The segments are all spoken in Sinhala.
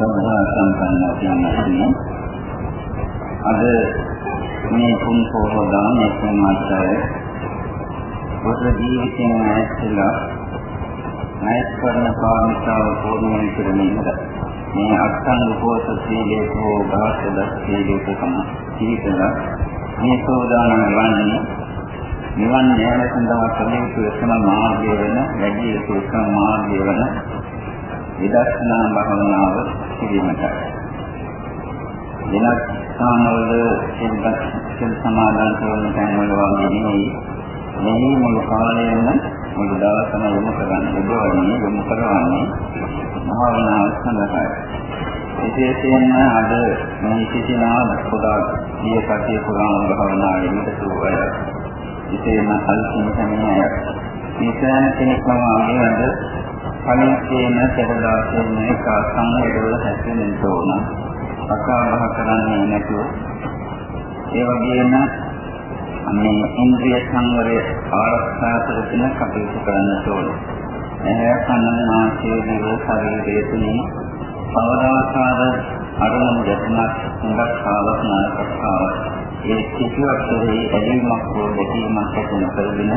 සම්මා සම්පන්න කියනවා. අද මේ කුන් පොහොදාන මේ මාසය පොත ජීවිතයෙන් ඇස්සලා නැත් කරන පාමිතාව පූර්ණ කරමින්ද මේ අත්සන් උපෝස සීලේ හෝ භාෂද සීලේ කොම ජීවිතලා මේ සෝදානම් වන්නේ නිවන් න්යාය සඳහා කළ යුතු එකම මාර්ගය වෙන වැඩි යුතු එකම මාර්ගය වෙන විදර්ශනා භාවනාව කිරීමට. වෙනත් ස්ථානවල සිල් සමාදන් කරන තැන්වල වගේ නෙවෙයි මේ මුළු කාලයම මුළු දවසම යොමු කරන්න යොදවන්නේ යොමු කරන්නේ භාවනාව සඳහායි. විශේෂයෙන්ම අද මේ සිටිනා පොදා දිය කටේ පුරාණ භාවනාවේ නිරතුරුව විශේෂම අල්පින් සමිනය මේ සෑම කෙනෙක්ම ආගමද කලින් කියන සදදාසෙන් එක සංවේදවල හැසිරෙන්න ඕන. අකා බහ කරන්නේ නැතුව ඒ වගේම මේ ඉන්ද්‍රිය සංවරය ආරක්ෂා කරගෙන කටයුතු කරන්න ඕන. එහේ කන නාසය දිව ශරීරයේ තුලින් අවදාසාර අරමුණු දැක්මක් හුඟක් ආවත් නායකක් ආවත් ඒ කිසිවක් කෙරෙහි ඇලීමක් හෝ දැකීමක් ඇති නොකරගෙන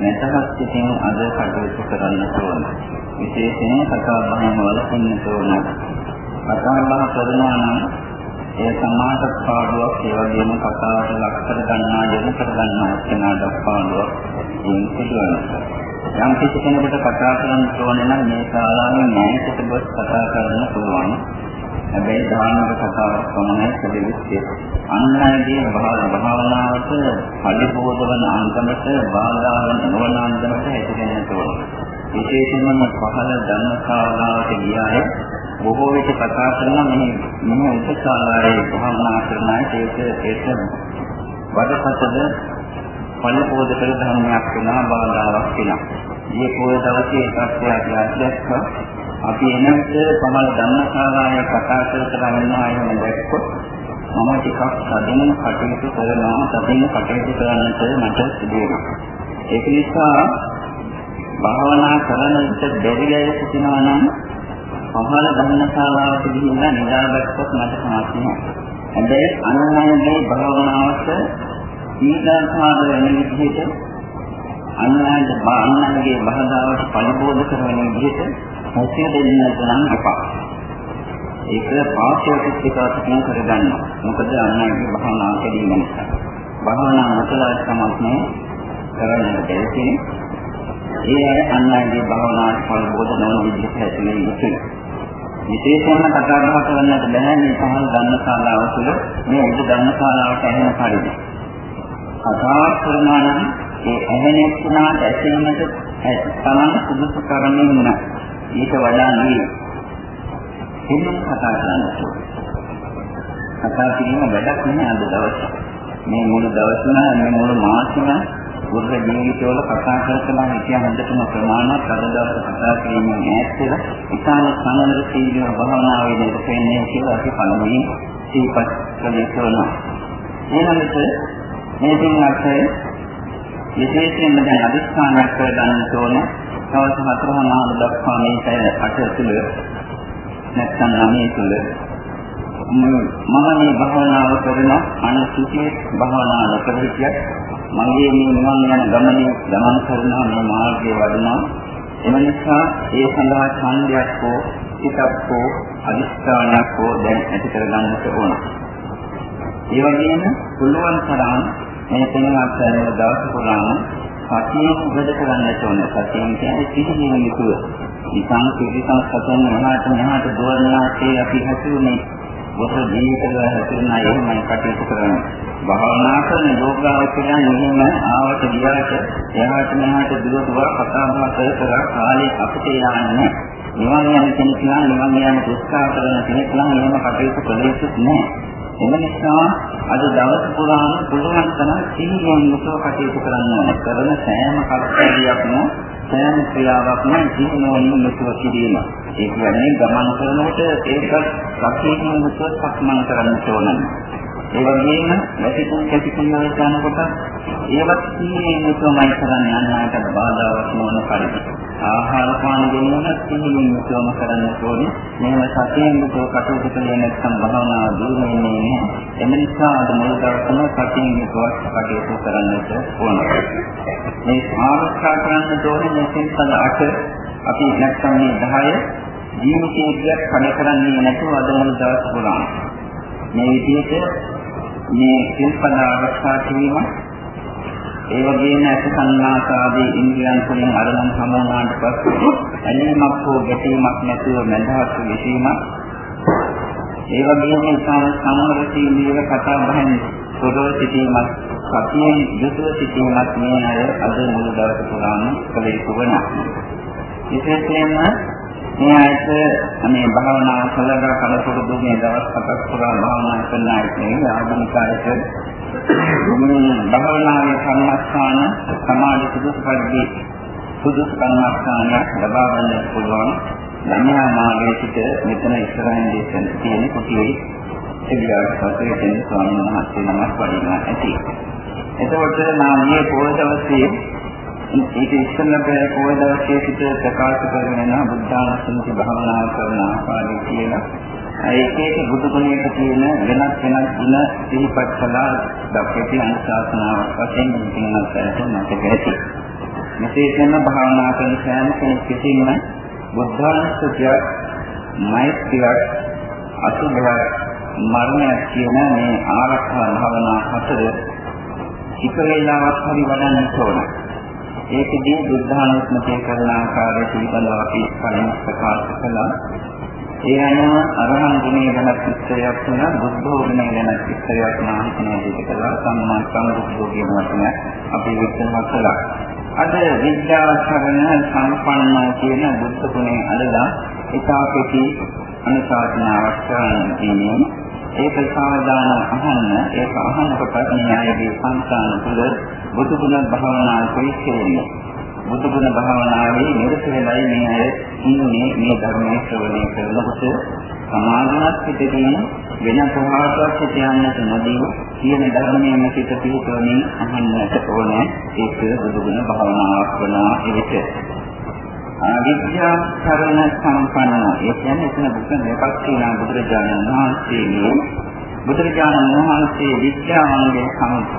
නැතහත් සිටින් අද කටයුතු කරන්න ඕන. විශේෂයෙන් කතා බහම වලකින්න ඕන. කතා බහ කරනවා නම් ඒ සමාජ පාඩුවක් ඒ වගේම කතාවට ලක් කර ගන්නා යොමු කර ගන්නා කෙනාට පාඩුවක් ඉන් සිදුවනවා. යම් කිසි කෙනෙකුට කතා කරන්න ඕනේ නම් මේ ශාලාවේ න්යායකට ගොස් කතා කරන්න පුළුවන්. හැබැයි ධාර්මික කතාවක් පමණයි කළේ අන්නයිගේ භාවනාවට පරිපෝෂවන අන්තමට බාධා වන නොවන අන්තමට හැදෙන්නට ඕන. විශේෂයෙන්ම පහළ ධර්ම ශාලාවට ගියාය බොහෝ විට කතා කරන මේ මේ උපසාලාවේ භාවනා කරන අය ඒක ඒක වඩපතද පරිපෝෂ කළ ධර්මයක් වෙනවා බාධාවක් වෙනවා. මේ පොය දවසේ තත්ත්වයක් දැක්කා අපි එනකොට පමණ ධර්මශාලාවේ කතා කර කර ඉන්නවා එහෙම දැක්කොත් මම ටිකක් සදින කටයුතු කරනවා. සදින කටයුතු කරන්නට මට සිදුවෙනවා. ඒක නිසා භාවනා කරන විට දෙවියය සිටිනවා නම් පමණ ධර්මශාලාවට ගිහිල්ලා නිදාගත්තොත් මට සමත් නෑ හැබැයි අනුමයගේ භාවනාවට සීලාකාර වෙන විදිහට අන්‍යයන්ගේ අන්‍යයන්ගේ බාධාවට පරිබෝධ කරන විදිහට මුසිය දෙන්නට නම් එපා. ඒක පාස්‍යතිකාසකින් කරගන්නවා. මොකද අන්නගේ භාවනා කිරීම නිසා. භාවනා නොකලා සමත්නේ කරන්න බැහැ. ඒ අය අන්නගේ භාවනාවට පරිබෝධ නොවන විදිහට ඇතුළේ යුතුයි. විශේෂයෙන්ම කතා බහ කරන්නට බැහැ මේ පහළ ධර්මශාලාව තුළ මේ උද ධර්මශාලාවට ඇහෙන පරිදි. කතා කරනවා නම් ඒ ඇහෙන එක්කනාට ඇසීමට තමන් සුදුසු කරමින් නැහැ. ඊට වඩා නෙවෙයි. එන්න කතා කරන්න කතා කිරීම වැඩක් නෙමෙයි අද දවසේ. මේ මුළු දවසම මේ මුළු මාසෙම බුද්ධ ජීවිතවල කතා කරලා හිතිය හොඳටම ප්‍රමාණවත් අද දවසේ කතා කිරීමෙන් ඈත් වෙලා ඉතාම සමනල සීල භාවනාවේ නිරතෙන්නේ කියලා අපි පළමුවෙන් සිහිපත් කළේ කරනවා. ඊළඟට මේ දින අර්ථය විශේෂයෙන්ම දැන් අදිස්ථානයක් කරගන්න ඕනේ දවස් හතරමාන දක්වා මේ පැය අට තුළ නැත්නම් නවයේ තුළ මම මේ භාවනාව කරන අනුසුචි භාවනා නොකර හිටියත් මගේ මේ නිවන් යන ගමනේ ගමන් කරන මේ මාර්ගයේ වඩනවා එම නිසා ඒ සඳහා ඡන්දයක් හෝ හිතක් හෝ අදිස්ථානයක් හෝ දැන් ඇති කරගන්නට ඕන. ඒ වගේම පුළුවන් තරම් මේ තේමාවත් කරන දවස් පුරාම සතිය උගද කරන්නට ඕන. සතියෙන් කියන්නේ පිළිගන්න යුතුව. නිකන් පිළිසං සතන් මහාට මහාට දෝරණාසේ අපි හැසිරුනේ බොහෝ ජීවිතවල හැසිරුණා එහෙමයි කටයුතු කරන්නේ. භාවනා කරන යෝගාවචරයන් එහෙම ආවට ගියාට එහාට මෙහාට දුර දුර කතා බහ කර කර කාලේ අපිට යන්නේ නිවන් යන කෙනෙක් නම් නිවන් යන උත්සාහ කරන කෙනෙක් නම් එහෙම කටයුතු කළ යුතු නැහැ. එම නිසා අද දවස් පුරාම පුළුවන් තරම් සීලයෙන් යුතුව කටයුතු කරන්න ඕනේ. කරන සෑම කර්තව්‍යයක්ම සෑම ක්‍රියාවක්ම සීලයෙන් යුතුව කිරීම. ඒ කියන්නේ ගමන් කරනකොට ඒක සතියෙන් යුතුව සක්මන් කරන්න ඕනේ. ඒ වගේම වැසිකුම් කැසිකුම් වලට යනකොට ඒවත් සීලයෙන් යුතුවමයි කරන්න යන්නට බාධාවක් නොවන පරිදි. ආහාර පාන ගැනීම සිහියෙන් යුතුවම කරන්න ඕනේ. මේව සතියෙන් යුතුව කටයුතු කළේ නැත්නම් භාවනාව දියුණු වෙන්නේ නැහැ. එම නිසා අද මුල් දවසම සතියෙන් යුතුව කටයුතු කරන්නට ඕනේ. මේ ආරක්ෂා කරන්න ඕනේ මේ සිල්පද අට අපි නැත්නම් මේ 10 ජීවිතයේ කඩ කරන්නේ නැතුව අද මුල් දවස් පුරාම මේ විදිහට මේ සිල්පද ආරක්ෂා කිරීම ඒ වගේම ඇස සංනාසාදී ඉන්ද්‍රියන් වලින් අරමුණු සමුනාට පස්සේ ඇලීමක් හෝ ගැටීමක් නැතුව මඳහත් විසීමක් ඒ වගේම ඉතාම සමහර සීලීව කතා බහෙන් පොදව සිටීමක් සතියෙන් යුතුව සිටීමක් මේ අය අද මුළු දවස පුරාම කළ යුතු වෙනවා. විශේෂයෙන්ම මේ අයට මේ භාවනා කළා කලපොරුදු මේ දවස් හතක් පුරා භාවනා කරන අයට ආධුනිකයට මේ භාවනාවේ කර්මස්ථාන සමාධි සුදුසු පරිදි සුදුසු කර්මස්ථානයක් ලබා ගන්න පුළුවන් ළමයා මාගේ සිට මෙතන ඉස්සරහින් දේශන තියෙන කුටියේ එවිට පස්සේ දෙන ස්වාමීන් වහන්සේ නමක් වඩිනවා ඇති. එතකොට මම මේ පොය දවසේ ඒක ඉස්සෙල්ලා බෑ පොය දවසේ සිට ප්‍රකාශ කරගෙන යන බුද්ධානුස්සති භාවනා කරන ආකාරය කියලා. ඒකේක බුදු ගුණයක තියෙන වෙනත් වෙනත් ගුණ සිහිපත් කළා දක්වති අනුශාසනාවක් වශයෙන් කියනත් මතක ඇති. මෙසේම භාවනා කරන සෑම කෙනෙක් කිසිම බුද්ධානුස්සතියක් මෛත්‍රියක් අසුභයක් මරණයක් කියන මේ ආරක්ෂා භාවනා හතර එක වේලාවක් හරි වඩන්න ඕන. ඒකදී බුද්ධානුස්මතිය කරන ආකාරය පිළිබඳව අපි කලින් ප්‍රකාශ කළා. ඒ අනුව අරහන් ගුණය ගැන විස්තරයක් තුන බුද්ධෝ ගුණය ගැන විස්තරයක් මාහිතනය දෙක කළා. සම්මා සම්බුද්ධෝ කියන වචනය අපි විස්තර කළා. අද විද්‍යාචරණ සම්පන්න කියන බුද්ධ ගුණය අදලා ඒකාකෙති අනුශාසනාවක් කරන්න තියෙනවා. ඒක සාවධාන අහන්න ඒක අහනකොට න්යායයේ සංස්කාර තුළ බුදු ගුණ භාවනා පිළිසෙන්නේ බුදු ගුණ භාවනාවේ නිරත වෙලයි මේ අය ඉන්නේ මේ ධර්මයේ ශ්‍රවණය කරනකොට. සමාධිමත් පිටකින් වෙන කොහාටවත් කියන්නට නොදී කියන ධර්මයෙන් සිත පිහිටවමින් අහන්නට ඕනේ. ඒක බුදු ගුණ භාවනාවක් වනා එවිට අවිද්‍යා කරණ සම්පන්න ඒ කියන්නේ එතන බුදුන් දෙකක් තියෙනවා බුදුරජාණන් වහන්සේගේ බුදුරජාණන් වහන්සේ විද්‍යාවන්ගේ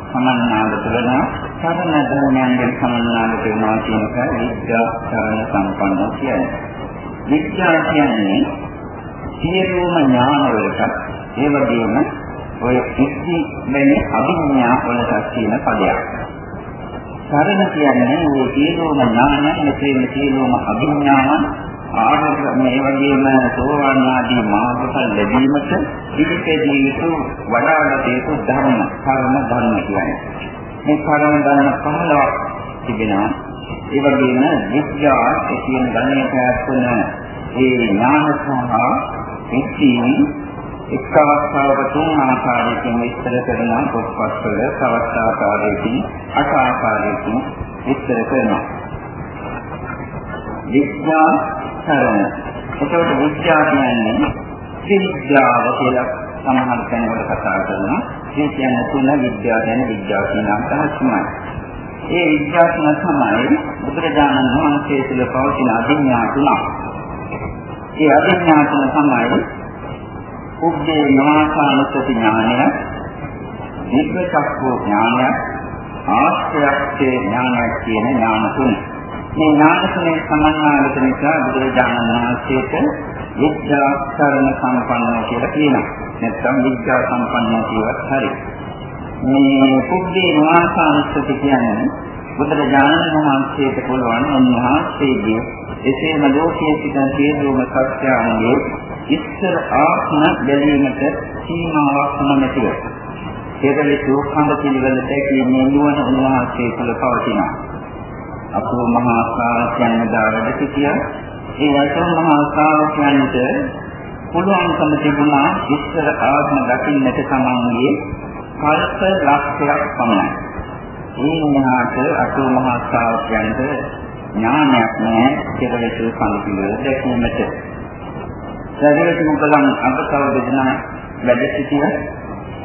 සමන්නාගත වෙන සරණ ධර්මයන්ගෙන් සමන්නාගත වෙනවා කියන එක විද්‍යා කරණ සම්පන්න කියන්නේ. විද්‍යාව කියන්නේ සියලුම ඥාන වලට ඒ වගේම ඔය ඉස්ති මෙන්න අභිඥා වලට තියෙන පදයක්. සරණ කියන්නේ මේ සියලුම ඥාන මෙතන සියලුම අභිඥාවන් ආනන්ද මේ වගේම සෝවාන් ආදී මාර්ගඵල ලැබීමට පිළිපෙදී යුතු වඩාගත යුතු ධර්ම කර්ම ධර්ම කියන්නේ. මේ කර්ම ධර්ම 15ක් තිබෙනවා. ඒ වගේම විද්‍යා කියන ගණයට ඇතුළත ඒ ඥාන සහ ඉස්තින් එක් අවස්ථාවක තුන් ආකාරයකින් විස්තර කරන පොත්පත්වල තවත් ආකාරයකින් අට ආකාරයකින් විස්තර කරනවා. විද්‍යා කරන. ඒකට විද්‍යාව කියන්නේ විද්‍යාව කියලා සමහර තැන්වල කතා කරනවා. ඒ කියන්නේ තුන විද්‍යාව ගැන විද්‍යාව කියන අදහසමයි. ඒ විද්‍යාව තුන තමයි බුදුරජාණන් වහන්සේ තුළ පවතින අභිඥා තුනක්. ඒ අභිඥා තුන තමයි උද්දේ නාසානුසති ඥානය, විද්වචක්ඛෝ ඥානය, ආශ්‍රයක්ෂේ ඥානය කියන ඥාන තුන. මේ ඥානසනේ සමන්නාගත නිසා බුදුරජාණන් වහන්සේට විද්‍යාචරණ සම්පන්න කියලා කියනවා. නැත්නම් විද්‍යා සම්පන්න කියවත් හරි. මේ පුද්ගේ වාසානුස්සති කියන්නේ බුදුරජාණන් වහන්සේට පුළුවන් උන්වහන්සේගේ එසේම ලෝකයේ සිටින සියලුම සත්‍යයන්ගේ ඉස්සර ආත්ම බැලීමට සීමාවක් නැතිව. ඒකලේ සෝඛන්ද පිළිවෙලට කියන්නේ නුවණ උන්වහන්සේ තුළ පවතිනවා. අපෝ මහා ශ්‍රාවකයන් දාවද සිටියා. ඒ අසෝ මහා ශ්‍රාවකයන්ට පුළුවන්කම තිබුණා ඉස්සර ආත්ම දකින්නට සමන්ගේ කල්ප ලක්ෂයක් පමණයි. ඒ වුණාට අසෝ මහා ශ්‍රාවකයන්ට ඥානයක් නැහැ කෙරෙහිතු සම්පූර්ණ දැකීමට. සදරට මොකදන් අපතව දෙදෙනා වැඩ සිටියා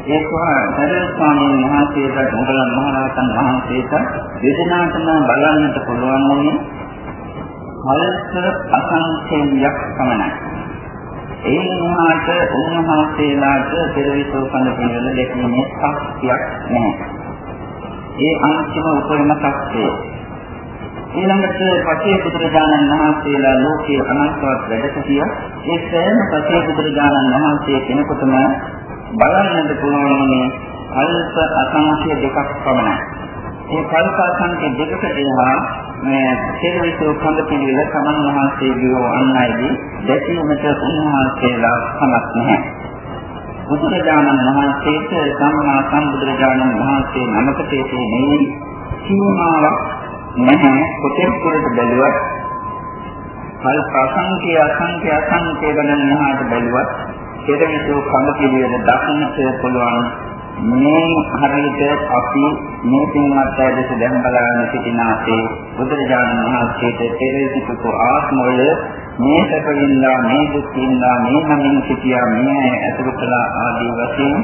ඒක සදර ස්වාමීන් වහන්සේට මොගලන් මහරහතන් වහන්සේට දෙදෙනාටම බලන්නට පුළුවන් වුණේ කල්ප අසංඛේයයක් පමණයි. ඒ වුණාට උන්වහන්සේලාට පෙරවිසෝ කන පිළිවෙල දෙකීමේ ශක්තියක් නැහැ. ඒ අන්තිම උපරිම ශක්තිය. ඊළඟට පසේ බුදුරජාණන් වහන්සේලා ලෝකයේ අනන්තවත් වැඩ සිටියා. ඒ සෑම පසේ බුදුරජාණන් වහන්සේ කෙනෙකුටම බලන්නට පුළුවන් කල්ප අසංඛ්‍ය දෙකක් පමණයි. මේ කල්ප අසංඛ්‍ය දෙකක දෙනවා මේ සියලුසෝ කඳ පිළිවෙල සමන් වහන්සේගේ අන්නයිදී දැකීමට උන්වහන්සේලා සමත් නැහැ. බුදුරජාණන් වහන්සේට සම්මා සම්බුදුරජාණන් වහන්සේ නමකට තියෙන්නේ සීමාවක් නැහැ කොතෙක් දුරට බැලුවත් කල්ප අසංඛ්‍ය අසංඛ්‍ය අසංඛ්‍ය ගණන් නහාට බැලුවත් කෙරෙහිසෝ කඳ පිළිවෙල දක්නට පුළුවන්. මේ හරියට අපි මේ පින්වත් අයදස දැන් බලාගෙන සිටින ආසේ බුදුරජාණන් වහන්සේට පෙරසිතක ආත්මවල මේ සැපින්දා මේ දුකින්දා මේ නමින් සිටියා මේ ඇතුළු කළා ආදී වශයෙන්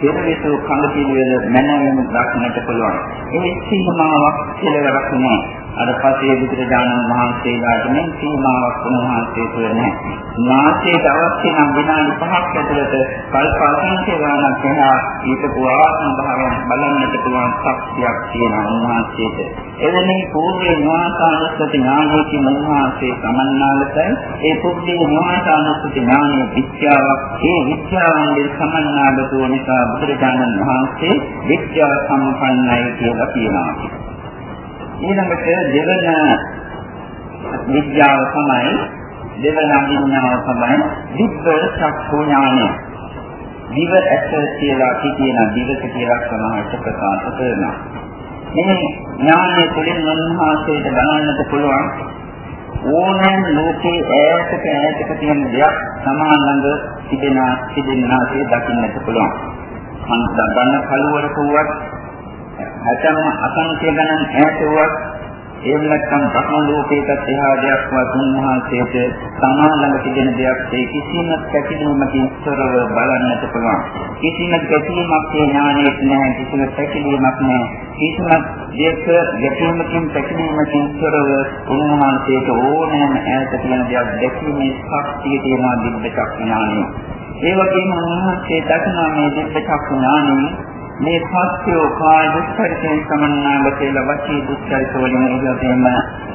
පෙරවිසු කඳ පිළිවෙල මනමින් දක්නට පුළුවන්. ඒ සීමාවක් කෙලවරක් නෑ. අර පසේ බුදුරජාණන් වහන්සේලාට මේ සීමාවක් උන්වහන්සේ තුළ නැහැ. නාසයට අවශ්‍ය නම් විනාඩි 5ක් ඇතුළත කල්ප අසංඛ්‍ය ගණනක් එහා ඊට පුරාතන භාවයන් බලන්නට පුළුවන් ශක්තියක් තියෙන උන්වහන්සේට. එවැනි පූර්වේ ඥානසානුස්සති ඥානයේ උන්වහන්සේ සමන්නාලතයි ඒ පුද්ගල ඥානසානුස්සති ඥානයේ විද්‍යාවක් ඒ විද්‍යාවෙන් සමන්නාලතෝ නිසා බුදුරජාණන් වහන්සේ විද්‍යා සම්පන්නයි කියලා කියනවා. ඊළඟට දෙවන විද්‍යාව තමයි දෙවන විඥානය තමයි දිබ්බ චක්ඛු ඥානය. දිව ඇස කියලා කියන දිවක කියලා සමාහට ප්‍රකාශ කරනවා. මේ ඥානය තුළින් මනෝහාසයට බලන්නට පුළුවන් ඕනෑම ලෝකේ ඈතක ඈතක තියෙන දෙයක් සමාන ළඟ තිබෙන තිබෙනාසේ දකින්නට පුළුවන්. මම දන්න කලවර කවුවත් නැත්නම් අසංඛ්‍ය ගණන් ඈත වුවත් එහෙම නැත්නම් බ්‍රහ්ම ලෝකයකට එහා දෙයක්වත් උන්වහන්සේට සමානව තිබෙන දෙයක් ඒ කිසිම පැකිලීමකින් තොරව බලන්නට පුළුවන්. කිසිම ගැටීමක් ඒ ඥානයේ නැහැ කිසිම පැකිලීමක් නැහැ. කිසිම දෙයක ගැටීමකින් පැකිලීමකින් තොරව උන්වහන්සේට ඕනෑම ඈත තියෙන දෙයක් දැකීමේ ශක්තිය තියෙනවා දිබ්බ චක්ඥානෙ. ඒ වගේම උන්වහන්සේ දක්නා මේ දිබ්බ චක්ඥානෙ මේ පස්යෝ කාය දුක්ඛයෙන් සමන්නාගත කියලා වචී දුක්ඛයට වලින් ඉහළටම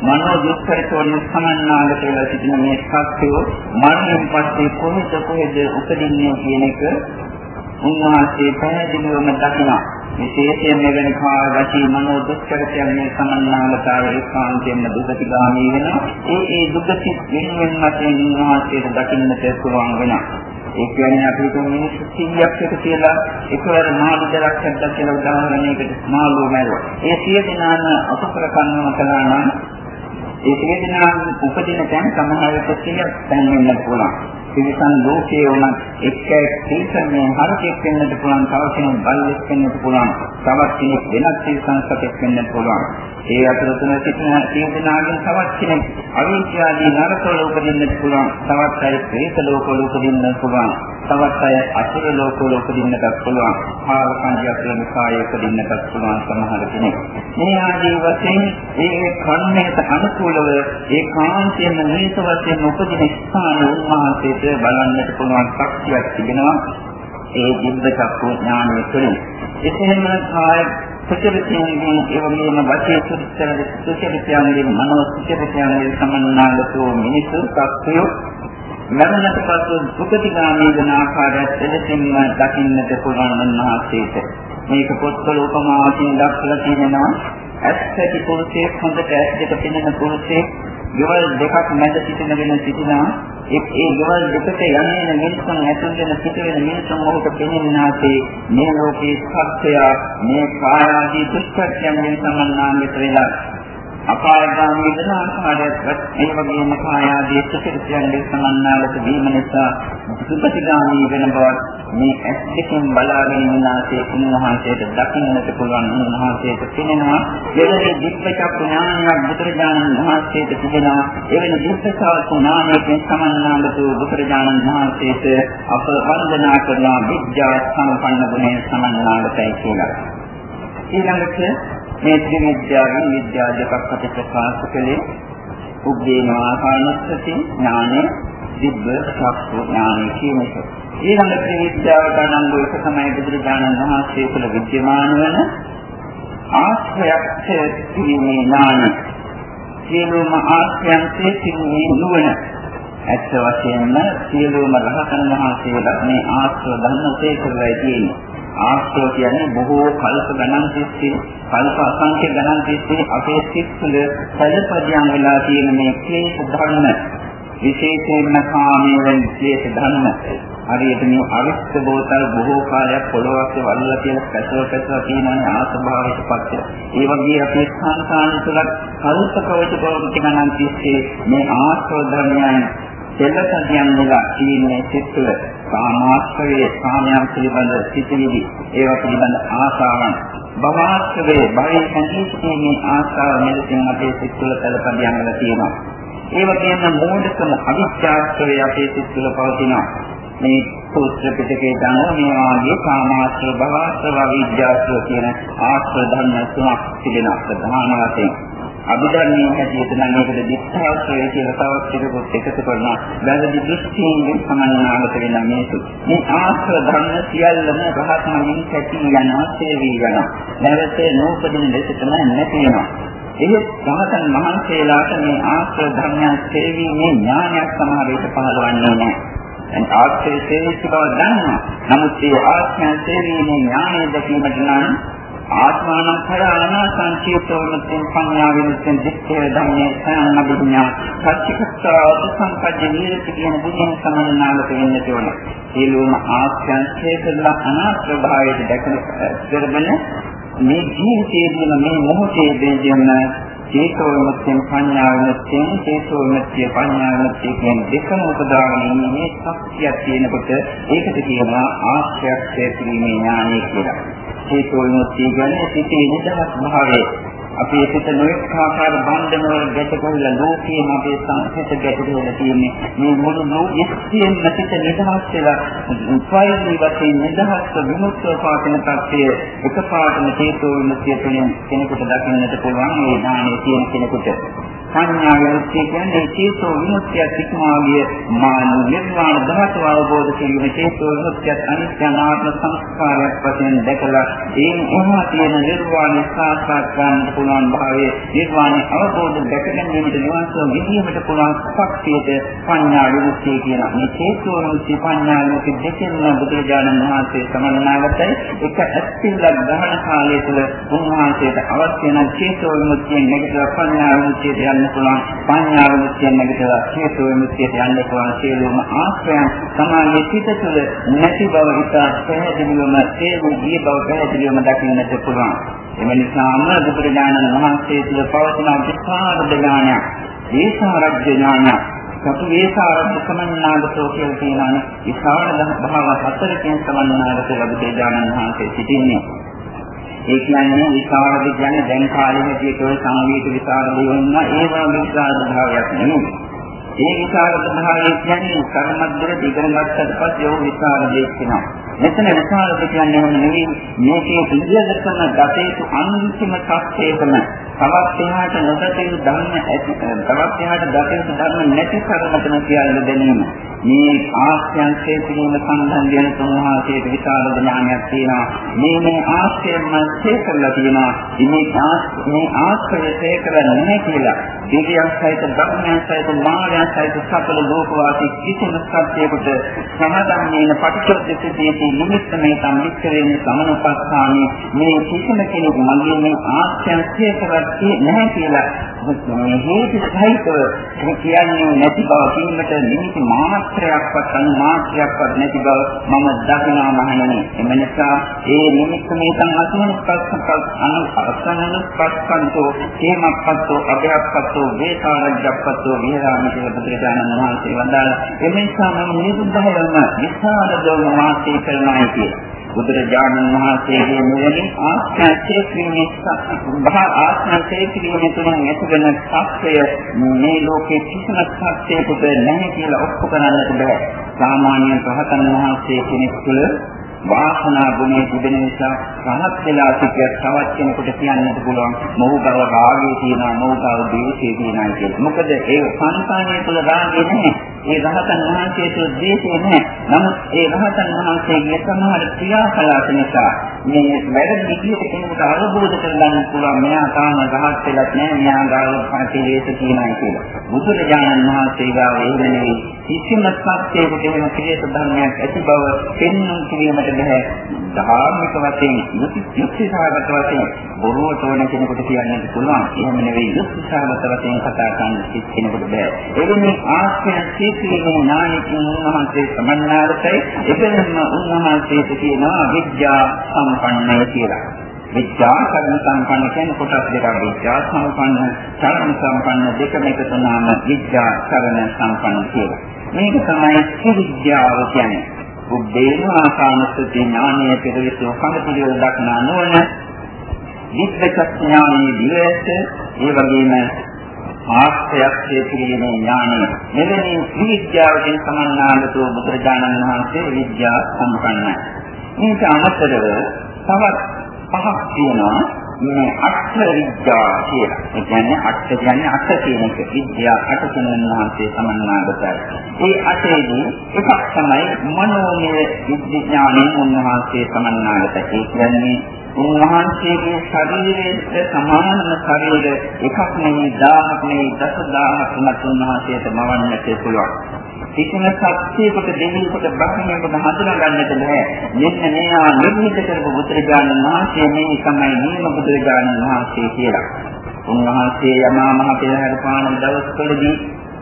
මනෝ දුක්ඛයට වලින් සමන්නාගත කියලා සිටින මේ පස්යෝ මරණයෙන් පස්සේ කොහෙද කොහෙද උපදින්නේ කියන එක උන්වහන්සේ පැහැදිලිවම දකිනවා. විශේෂයෙන් මෙවැනි කාය වචී මනෝ දුක්ඛයෙන් මේ සමන්නාගතාව ඒකාන්තයෙන්ම දුගතිගාමී වෙනවා. ඒ ඒ දුගති වෙනුවෙන් වශයෙන් උන්වහන්සේට දකින්නට පුළුවන් වෙනවා. ඒ කියන්නේ අපි හිතමු මිනිස්සු 100ක් එක කියලා එකවර මාළු දරක් හද්දක් කියලා උදාහරණයකට මාළුව මැරුවා. ඒ 100 දෙනාම අපකර කන්නම කළා නම් ඒ 100 දෙනා උපදින තැන සමහර විට 100ක් තැන් වෙන්න පුළුවන්. තිරිසන් ලෝකයේ වුණත් එක්ක තිරිසන්නේ හරකෙක් වෙන්නත් පුළුවන්, තව කෙනෙක් බල්ලෙක් වෙන්නත් පුළුවන්, තවත් කෙනෙක් වෙනත් තිරිසන් සතෙක් වෙන්නත් පුළුවන්. ඒ අතරතුර සිටින තීන්දනාගෙන් තවත් කෙනෙක් අවිද්‍යාවේ නරකවල උපදින්නත් පුළුවන්, තවත් අය ප්‍රේත ලෝකවල උපදින්නත් පුළුවන්, තවත් අය අසුර ලෝකවල උපදින්නත් පුළුවන්, ආවකන්ජයක් වෙන කායයක උපදින්නත් පුළුවන් සමහර කෙනෙක්. මේ ආදී වශයෙන් මේ කර්මයට අනුකූලව ඒ කාන්තියම නිත වශයෙන් උපදින ස්ථාන උන්වහන්සේ විදිහට බලන්නට පුළුවන් ශක්තියක් තිබෙනවා ඒ දිබ්බ චක්කු ඥානය තුළින්. එසේම කාය සුචරිතයන්ගෙන් ඒ වගේම වාචික සුචරිතයන්ගෙන් මනෝ සුචරිතයන්ගෙන් සමන්නාගතෝ මිනිසු සත්‍යෝ මරණට පසු සුගතිගාමී වෙන ආකාරයත් එලෙසින්ම දකින්නට පුළුවන් උන්වහන්සේට. මේක පොත්වල උපමාවකින් දක්වලා තියෙනවා. ඇත්තටි පුරුෂයෙක් හොඳට ඇස් දෙක පෙනෙන පුරුෂයෙක් ගෙවල් දෙකක් මැද සිටිනගෙන සිටිනා. ඒ ඒ ගෙවල් දෙකට යන්නේ මිනිසුන් ඇතුල් වෙන සිට වෙන මිනිසුන් මොහොත පෙනෙන්නාසේ මේ ලෝකේ සත්‍යය මේ කායාදී දුෂ්කර්යයන් සම්මන්නාන්විත වෙලා. අපායගාමී වෙන ආකාරයත් ඒ වගේම කායාදී සුඛිතයන්ගේ සමන්නාලක වීම නිසා සුපතිගාමී වෙන බවත් මේ ඇස් දෙකෙන් බලාගෙන ඉන්නාසේ උන්වහන්සේට දකින්නට පුළුවන් උන්වහන්සේට පෙනෙනවා. එවැනි දිබ්බචක්ක ඥානයක් බුදුරජාණන් වහන්සේට තිබෙනවා. එවැනි දිබ්බචක්ක ඥානයෙන් සමන්නාලක බුදුරජාණන් වහන්සේට අප වන්දනා කරනවා විද්‍යා සම්පන්න ගුණය සමන්නාලකයි කියලා. ඊළඟට මේ ත්‍රිවිද්‍යාවෙන් විද්‍යා දෙකක් අපි ප්‍රකාශ කළේ උද්දේනවා කායනස්සති ඥානය දිබ්බ චක්ඛු ඥානය කියන එක. ඊළඟට විද්‍යාවට අනුව එක තමයි බුදුරජාණන් වහන්සේ තුළ විද්‍යමාන වන ආශ්‍රයක්ෂ කිරීමේ ඥානය. සියලුම ආශ්‍රයන් තේසින්නේ නුවණ. ඇත්ත වශයෙන්ම සියලුම රහතන් වහන්සේලා මේ ආශ්‍රව ධර්ම තේකරලා තියෙන්නේ. ආශ්‍රව කියන්නේ බොහෝ කල්ප ගණන් තිස්සේ කල්ප අසංඛ්‍ය ගණන් තිස්සේ අපේ සිත් තුළ පළපදියම් වෙලා තියෙන මේ ක්ලේශ ධර්ම විශේෂයෙන්ම කාමයේ වෙන ක්ලේශ ධර්ම හරියට මේ අවිස්ත බෝතල් බොහෝ කාලයක් පොළොවක් වල්ලා කියලා පැසව පැසව තියෙනනේ ආස්භාවයට පත්‍ය. ඒ වගේ අපේ සංසාන තුළ කල්ප කවච බව ගණන් තිස්සේ මේ ආශ්‍රව ධර්මයන් දෙලසදියන් වල තියෙන සිත් තුළ කාමාශ්‍රයේ කාමයන් පිළිබඳ සිටිවිලි ඒවා පිළිබඳ ආශාවන් භවආශ්‍රයේ භවයේ සංකීර්ණයේ ආශාව මෙලෙසින් අපේ සිත් තුළ තලපදියන් වල තියෙනවා. ඒ වගේම මෝඩකම අවිද්‍යාශ්‍රයේ අපේ සිත් තුළ පවතිනවා. මේ සූත්‍ර පිටකේ අනුව මේ වාගේ කාමාශ්‍රව භවආශ්‍රව අවිද්‍යාශ්‍රව කියන ආශ්‍රව ධර්ම තුනක් තිබෙනවා ප්‍රධාන වශයෙන්. අභිධර්මයේ හැටියට නම් ඒකට දිස්ත්‍යාශ්‍රය කියලා තවත් ටිකකුත් එකතු කරනවා. වැරදි දෘෂ්ටියෙන් සමන්නාගත වෙන මේසු. මේ ආශ්‍රව ධර්ම සියල්ලම රහත් මගින් කැටි යනවා, සේවී යනවා. නැවත නූපදින ලෙස තමයි නැති වෙනවා. එහෙත් රහතන් වහන්සේලාට මේ ආශ්‍රව ධර්මයන් සේවීමේ ඥානයක් සමහර විට පහළවන්නේ නැහැ. දැන් ආශ්‍රය සේවිච්ච බව දන්නවා. නමුත් ඒ ආශ්‍රය සේවීමේ ඥානය දැකීමට නම් ආත්මානම් කර අනාසංචේතෝ මුත්‍යෙන් සංඥා විමුක්තිය දික්ඛේ ධම්මේ සයන්නබුඤ්ඤා සච්චිකස්සාව සංපජ්ජ නිරති කියන බුදුන් සමන්නාලක වෙන්න ඕන. සියලුම ආස්යන්සේ කරලා අනාත්ම භාවයට දැකන කරබන මේ ජීවිතයේදීම මේ මොහොතේදීම චේතෝ විමුක්තිය පඤ්ඤා විමුක්තිය චේතෝ විමුක්තිය පඤ්ඤා විමුක්තිය කියන දෙකම උපදාගෙන ඉන්නේ මේ ශක්තියක් තියෙනකොට ඒකට කියනවා ආශ්‍රයක්ෂය කිරීමේ ඥානය කියලා. හේතු විමුක්තිය කියන්නේ සිතේ නිදහස් භාවය. අපේ සිත නොඑක ආකාර බන්ධන වල ගැටගහලා ලෝකයේ අපේ සංහිත ගැටගහලා තියෙන්නේ. මේ මුළු ලෝකෙම සිත නිදහස් වෙලා උපයෝගී වශයෙන් නිදහස් විමුක්තිය පාතන තත්ත්වය එකපාරටම හේතු විමුක්තිය තුළින් කෙනෙකුට දකින්නට පුළුවන් මේ ඥානය තියෙන කෙනෙකුට. සංඥා විමුක්තිය කියන්නේ චේතෝ විමුක්තිය සික්මාවිය මාන නිර්වාණ ධාතුව අවබෝධ කිරීම. චේතෝ විමුක්තිය අනිත්‍ය අනාත්ම සංස්කාරයක් වශයෙන් දැකලා ඒ එහා තියෙන නිර්වාණ සාක්ෂාත් කරගන්න පුළුවන්. භාවයේ නිර්වාණ අවබෝධ දැක ගැනීමට නිවන්සෝ විදීමට පුළුවන් ශක්තියට සංඥා විමුක්තිය කියන මේ චේතෝ විමුක්තිය සංඥා විමුක්තිය දෙකෙන්ම බුදුරජාණන් වහන්සේ සමන්නාගතයි එක ඇස්තිල්ලක් ගහන කාලය තුළ උන්වහන්සේට අවශ්‍ය වෙන චේතෝ විමුක්තිය නැගිටලා සංඥා විමුක්තියට යන යන්න පුළුවන්. පඤ්ඤාව මුත්‍යයෙන් නැගිටලා හේතු විමුක්තියට යන්න පුළුවන්. සියලුම ආශ්‍රයන් සමාගයේ සිට තුළ නැති බව ඉතා පැහැදිලිවම තේරුම් ගිය බව පැහැදිලිවම දකින්නට පුළුවන්. එම නිසාම බුදුරජාණන් වහන්සේ තුළ පවතින විස්තර ඥානයක් ඒසාරජ්‍ය ඥානයක් සතු වේසාරද්ද සමන්නාගතෝ කියලා කියනවානේ විසාරද භාව හතරකින් සමන්නාගත ලැබුදේ ඥානන් වහන්සේ සිටින්නේ ඒ කියන්නේ විසරද කියන්නේ දැන් කාලේ හැටියට ඔය සංගීත විසරද වුණා ඒ වගේ විසරද භාවයක් නෙමෙයි. ඒ විසරද භාවය කියන්නේ කර්මද්දර දිගමත්තට පස්සේ ਉਹ විසරදේ කියනවා. මෙතන විසරද කියන්නේ නෙමෙයි මේකේ ඉන්ද්‍රියදර්ශන ගතේතු අන්තිම සත්‍යයකම තවත් එහාට නොදැතිය ධර්ම ඇති තවත් එහාට දකින ධර්ම නැති කරමතන කියලා දැනීම. මේ ආශ්‍රයන්සේ පිළිම සම්බන්ධයෙන් තුන්වහන්සේට විශාල ඥානයක් තියෙනවා. මේ මේ ආශ්‍රයම තේකරලා තියෙනවා. මේ මේ ආශ්‍රය තේකරලා නැහැ කියලා. දෙවියන් සහිත ධර්මයන් සහිත මායයන් සහිත සකල ලෝකවාසී කිසිම සත්‍යයකට සමාදම්නේන පටිච්චසමුප්පාදයේ නිමිත්ත මේ සම්මිච්ඡරේ සමනුපස්සාමි මේ කිසිම කෙනෙකු මගේ මේ ආශ්‍රයන් තේකරලා නැහැ කියලා මේ හේතු සහිතව කියන්නේ නැති බව කීමට නිමිති මාත්‍රයක්වත් අනු මාත්‍රයක්වත් නැති බව මම දකිනවා මහණෙනි. එම නිසා ඒ නිමිත්ත මේ සංහසන පස්සක් අනු අසනන පස්සන්තෝ හේමප්පත්තෝ අභයප්පත්තෝ වේසාරජ්ජප්පත්තෝ විහාරාමි කියලා බුදුරජාණන් වහන්සේ වදාළා. එම නිසා මම නිරුද්ධයම විශාල දෝම වාසී කරනයි කියන්නේ. බුදුරජාණන් වහන්සේගේ නුවණින් ආස්ථාචේ ක්‍රීමේ බහ ආස්ථාචේ ක්‍රීමේ තුලින් ඇතිවන සත්‍යය මේ ලෝකේ කිසිම සත්‍යයකට නැහැ කියලා ඔප්පු කරන්නට බෑ. සාමාන්‍ය රහතන් වහන්සේ කෙනෙක් තුළ වාසනා ගුණය තිබෙන නිසා රහත් වෙලා සිටිය තවත් කෙනෙකුට කියන්නත් පුළුවන් මොහු ගව රාගයේ තියෙනවා මොහු ගව ද්වේෂයේ තියෙනවා කියලා. මොකද ඒ සංකාණය තුළ රාගය නැහැ. ඒ රහතන් වහන්සේ තුළ ද්වේෂය නැහැ. නමුත් ඒ රහතන් වහන්සේගේ සමහර ක්‍රියාකලාප නිසා මේ වැඩ විදියට කෙනෙකුට අවබෝධ කරගන්න පුළුවන් මෙයා තාම රහත් වෙලත් නැහැ. මෙයා ගාව පරිලේස තියෙනවා කියලා. බුදුරජාණන් වහන්සේ ගාව ඒ වෙනේ කිසිම සත්‍යයකට එහෙම ක්‍රියාත ධර්මයක් ඇති බව පෙන්වන්න කිරීමට බෑ. ධාර්මික වශයෙන් යුක්ති සහගත වශයෙන් බොරුවට ඕන කෙනෙකුට කියන්නත් පුළුවන්. එහෙම නෙවෙයි යුක්ති සහගත වශයෙන් කතා කරන්න කෙනෙකුට බෑ. එවැනි ආශ්‍රය සීකීමේ ඥානකින් උන්වහන්සේ සමන්නාරතයි එබැවින්ම උන්වහන්සේට කියනවා විද්‍යා සම්පන්නය කියලා. විද්‍යා කර්ම සම්පන්න කියන්නේ කොටස් දෙකක් විද්‍යා සම්පන්න කර්ම සම්පන්න දෙකම එකතු වුණාම විද්‍යා කර්ම සම්පන්න කියලා. මේක තමයි විද්‍යාව කියන්නේ. බුද්ධේන ආකානස්සති ඥානයේ පිළිවිසු කඳපිළිවෙල දක්නා නොවන විද්‍යාඥානයේ දිවැස ඒ වගේම ආශ්‍රයක් හේතුරීමේ ඥානය මෙවැනි විද්‍යාවකින් සමන්නාලතු බුදුරජාණන් වහන්සේ විද්‍යා සම්පන්නයි. මේක අමතරව තවත් පහක් තියෙනවා මේ අට විද්‍යා කියලා. ඒ කියන්නේ අට කියන්නේ අට කියන එක. විද්‍යා අට තුනෙන් වහන්සේ සමන්නාගතයි. ඒ අටේදී එකක් තමයි මනෝමය විද්‍යාණයෙන් උන්වහන්සේ සමන්නාගතයි. ඒ කියන්නේ උන්වහන්සේගේ ශරීරයේ සමානම ශරීර එකක් නෙවෙයි 1000ක් නෙවෙයි දසදහසක් උනත් උන්වහන්සේට මවන්නට පුළුවන්. කිසිම සත්‍යයකට දෙවියෙකුට බ්‍රහ්මයෙකුට හඳුනා ගන්නට බෑ. මෙන්න මේවා නිර්මිත කරපු බුදුරජාණන් වහන්සේ මේ තමයි නියම බුදුරජාණන් වහන්සේ කියලා. උන්වහන්සේ යමා මහ පෙරහැර පාන දවස්වලදී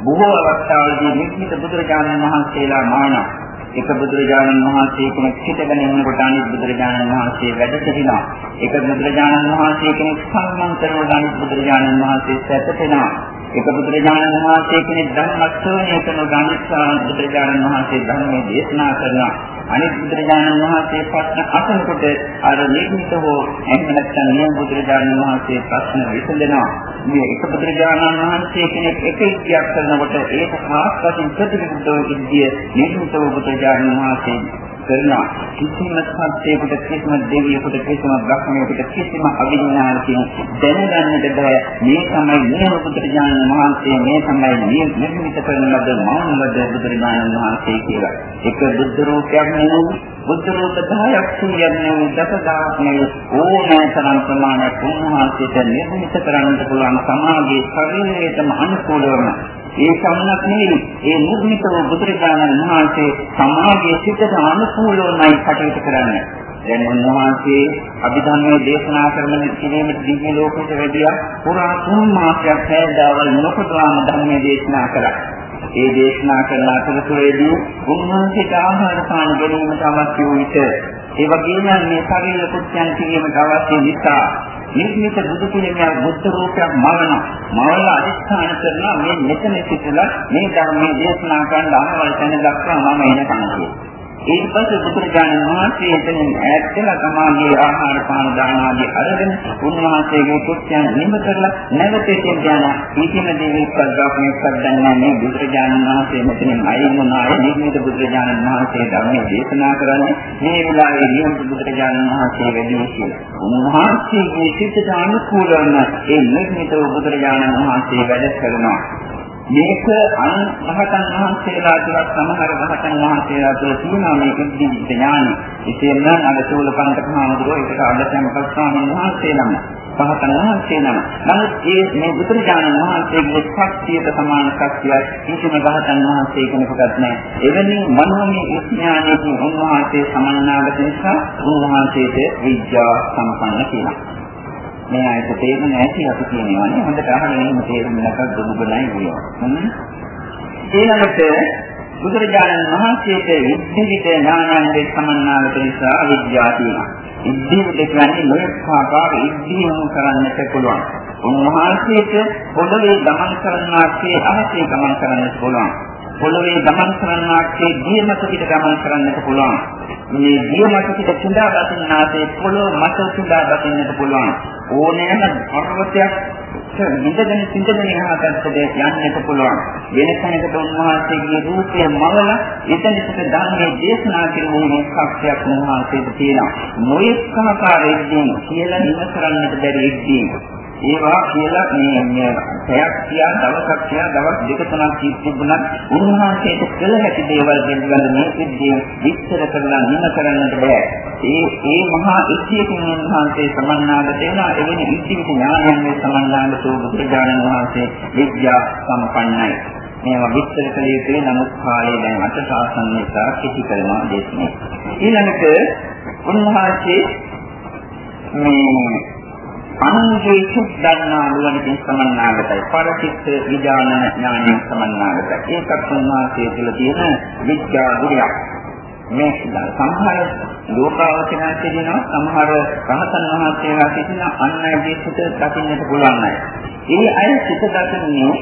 බොහෝ අවස්ථාවලදී නිර්මිත බුදුරජාණන් වහන්සේලා මානවා. එක බුදුරජාණන් වහන්සේ කෙනෙක් හිටගෙන ඉන්නකොට අනිත් බුදුරජාණන් වහන්සේ වැඩ සිටිනවා. එක බුදුරජාණන් වහන්සේ කෙනෙක් සම්මන් කරනකොට අනිත් බුදුරජාණන් වහන්සේ සැතපෙනවා. එක බුදුරජාණන් වහන්සේ කෙනෙක් ධර්මස්වණය කරන ගාමිකාන් බුදුරජාණන් වහන්සේ ධර්මයේ දේශනා කරනවා. අනිත් බුදුරජාණන් වහන්සේ ප්‍රශ්න අසනකොට අර නිර්මිත හෝ එහෙම නැත්නම් නියම බුදුරජාණන් වහන්සේ ප්‍රශ්න විසඳනවා. මේ එක බුදුරජාණන් වහන්සේ කෙනෙක් එක ඉක්ියක් කරනකොට ඒක ખાસ වශයෙන් ප්‍රතිවිරුද්ධව ඉන්දිය නිර්මිත වූ බුදුරජාණන් වහන්සේ කරනවා කිසිම සත්‍යයකට කිසිම දෙවියෙකුට කිසිම බ්‍රහ්මයෙකුට කිසිම අවිඥානකින් දැනගන්නට බෑ. මේ තමයි නියම බුදුරජාණන් වහන්සේ මේ තමයි නිර්මිත කරන ලද මෞනවද බුදුරජාණන් වහන්සේ කියලා. එක බුද්ධ රූපයක් නෙවෙයි බුද්ධ රූප 10ක් කියන්නේ දසදහක් නෙවෙයි ඕනෑ තරම් ප්‍රමාණයක් උන්වහන්සේට නිර්මිත කරන්නට පුළුවන් සමාගයේ ශරීරයටම අනුකූලවම ඒ සම්මත නෙවෙයි. ඒ නිර්මිත වූ බුදුරජාණන් වහන්සේ සමාජයේ සිටට අනුකූලවමයි කටයුතු කරන්නේ. දැන් උන්වහන්සේ අභිධර්මයේ දේශනා කරන කිරීමට දිව්‍ය ලෝකයට වැඩියා පුරා තුන් මාසයක් හැදවල් නොකඩවාම ධර්මයේ දේශනා කළා. ඒ දේශනා කරන අතරතුරේදී උන්වහන්සේට ආහාර පාන ගැනීමට අවශ්‍ය වූ විට ඒ වගේම මේ ශරීර කුත්යන් කිරීමට අවශ්‍ය නිසා නිර්මිත බුදු පිළිමයක් බුද්ධ රූපයක් මවන මවල අධිෂ්ඨාන කරනවා. මේ මෙතන සිටලා මේ ධර්මයේ දේශනා කරන අහවල් තැන දක්වා මම එන කන්නේ ඊට පස්සේ බුදුරජාණන් වහන්සේ එතනින් ඈත් වෙලා තමාගේ ආහාර පාන දාන ආදී අරගෙන උන්වහන්සේගේ කුත්යන් නිම කරලා නැවත එතෙන් යන ඊටිම දෙවියෙක් කල්දාපණයක් කරදන්නේ මේ බුදුරජාණන් වහන්සේ මෙතනින් අයින් වුණාය නිර්මිත බුදුරජාණන් වහන්සේ ධර්මයේ දේශනා කරන්නේ මේ වෙලාවේ නියම බුදුරජාණන් වහන්සේ වැඩි කියලා. උන්වහන්සේගේ සිතට අනුකූලවම ඒ නිර්මිත බුදුරජාණන් වහන්සේ වැඩ කරනවා. මේක අන් රහතන් වහන්සේලා තුලත් සමහර රහතන් වහන්සේලා තුල තියෙනවා මේ ඉද්ධි ඥානෙ. ඉතින් නම් අර චූලපන්තක මහමුදුරෝ ඒකට අඩසම්පත් ස්වාමීන් වහන්සේ නම. රහතන් වහන්සේ නම. නමුත් මේ මේ බුදුරජාණන් වහන්සේගේ ශක්තියට සමාන ශක්තියක් කිසිම රහතන් වහන්සේ කෙනෙකුට නැහැ. එවැනි මනෝමය විඥානයේ උන්වහන්සේ සමන්නාගත නිසා උන්වහන්සේට විද්‍යා සම්පන්න කියලා. මේ ආයත තේරුම් නැති අපි කියනවානේ හොඳට අහගෙන ඉන්න තේරුම් නැකත් දුබුබලයි කියනවා. ඊළඟට බුදුරජාණන් වහන්සේට විද්‍යිත ඥානයන්ගේ සමන්නාලට නිසා විද්‍යාව තියෙනවා. ඉද්ධියට කියන්නේ මොකක් ආකාර ඉද්ධියම කරන්නට පුළුවන්. උන්වහන්සේට පොළවේ ගමන් කරන්නාසේ අහසේ ගමන් කරන්නට පුළුවන්. පොළවේ ගමන් කරන්නාසේ දියමත පිට ගමන් කරන්නට පුළුවන්. මේ දියමත පිට කුඩා දකින්නාසේ පොළොව මත කුඩා දකින්නට පුළුවන්. ඕනෑම පර්වතයක් විඳගෙන සිඳගෙන යහපත්ද යන්නට පුළුවන්. වෙන කෙනෙකුට උන්වහන්සේගේ රූපය මවල එතන සිට ධර්මයේ දේශනා කිරීමේ ශක්තියක් උන්වහන්සේට තියෙනවා. නොයෙක් ආකාරයෙන් කියලා නිම කරන්නට බැරි ඉද්දී ඒවා කියලා මේ මේ පැයක් තියා දවසක් තියා දවස් දෙක තුනක් තිබුණත් උන්වහන්සේට කළ හැකි දේවල් පිළිබඳ මේ සිද්ධිය විස්තර කරලා නිම කරන්නට බෑ. ඒ ඒ මහා ඉච්ඡියකින් උන්වහන්සේ සමන්නාගත වෙනවා. එවැනි ඉච්ඡික ඥානයෙන් සමන්නාගත වූ බුදුරජාණන් වහන්සේ විද්‍යා සම්පන්නයි. මේවා විස්තර කළ යුතුයි නමුත් කාලය දැන් අට සාසන නිසා කිසි කරනවා දෙන්නේ. ඊළඟට උන්වහන්සේ මේ අනුන්ගේ සුත් දන්නා නුවණකින් සමන්නාගතයි. පරචිත්ත විඥාන ඥානයෙන් සමන්නාගතයි. ඒකත් උන්වහන්සේ තුළ තියෙන විද්‍යා ගුණයක්. මේ සමහර ලෝකාවචනයන් කියනවා සමහර රහතන් වහන්සේලා කියන අන්නයිගේ සිත දකින්නට පුළුවන් අය. ඒ අය සිත දකින්නේ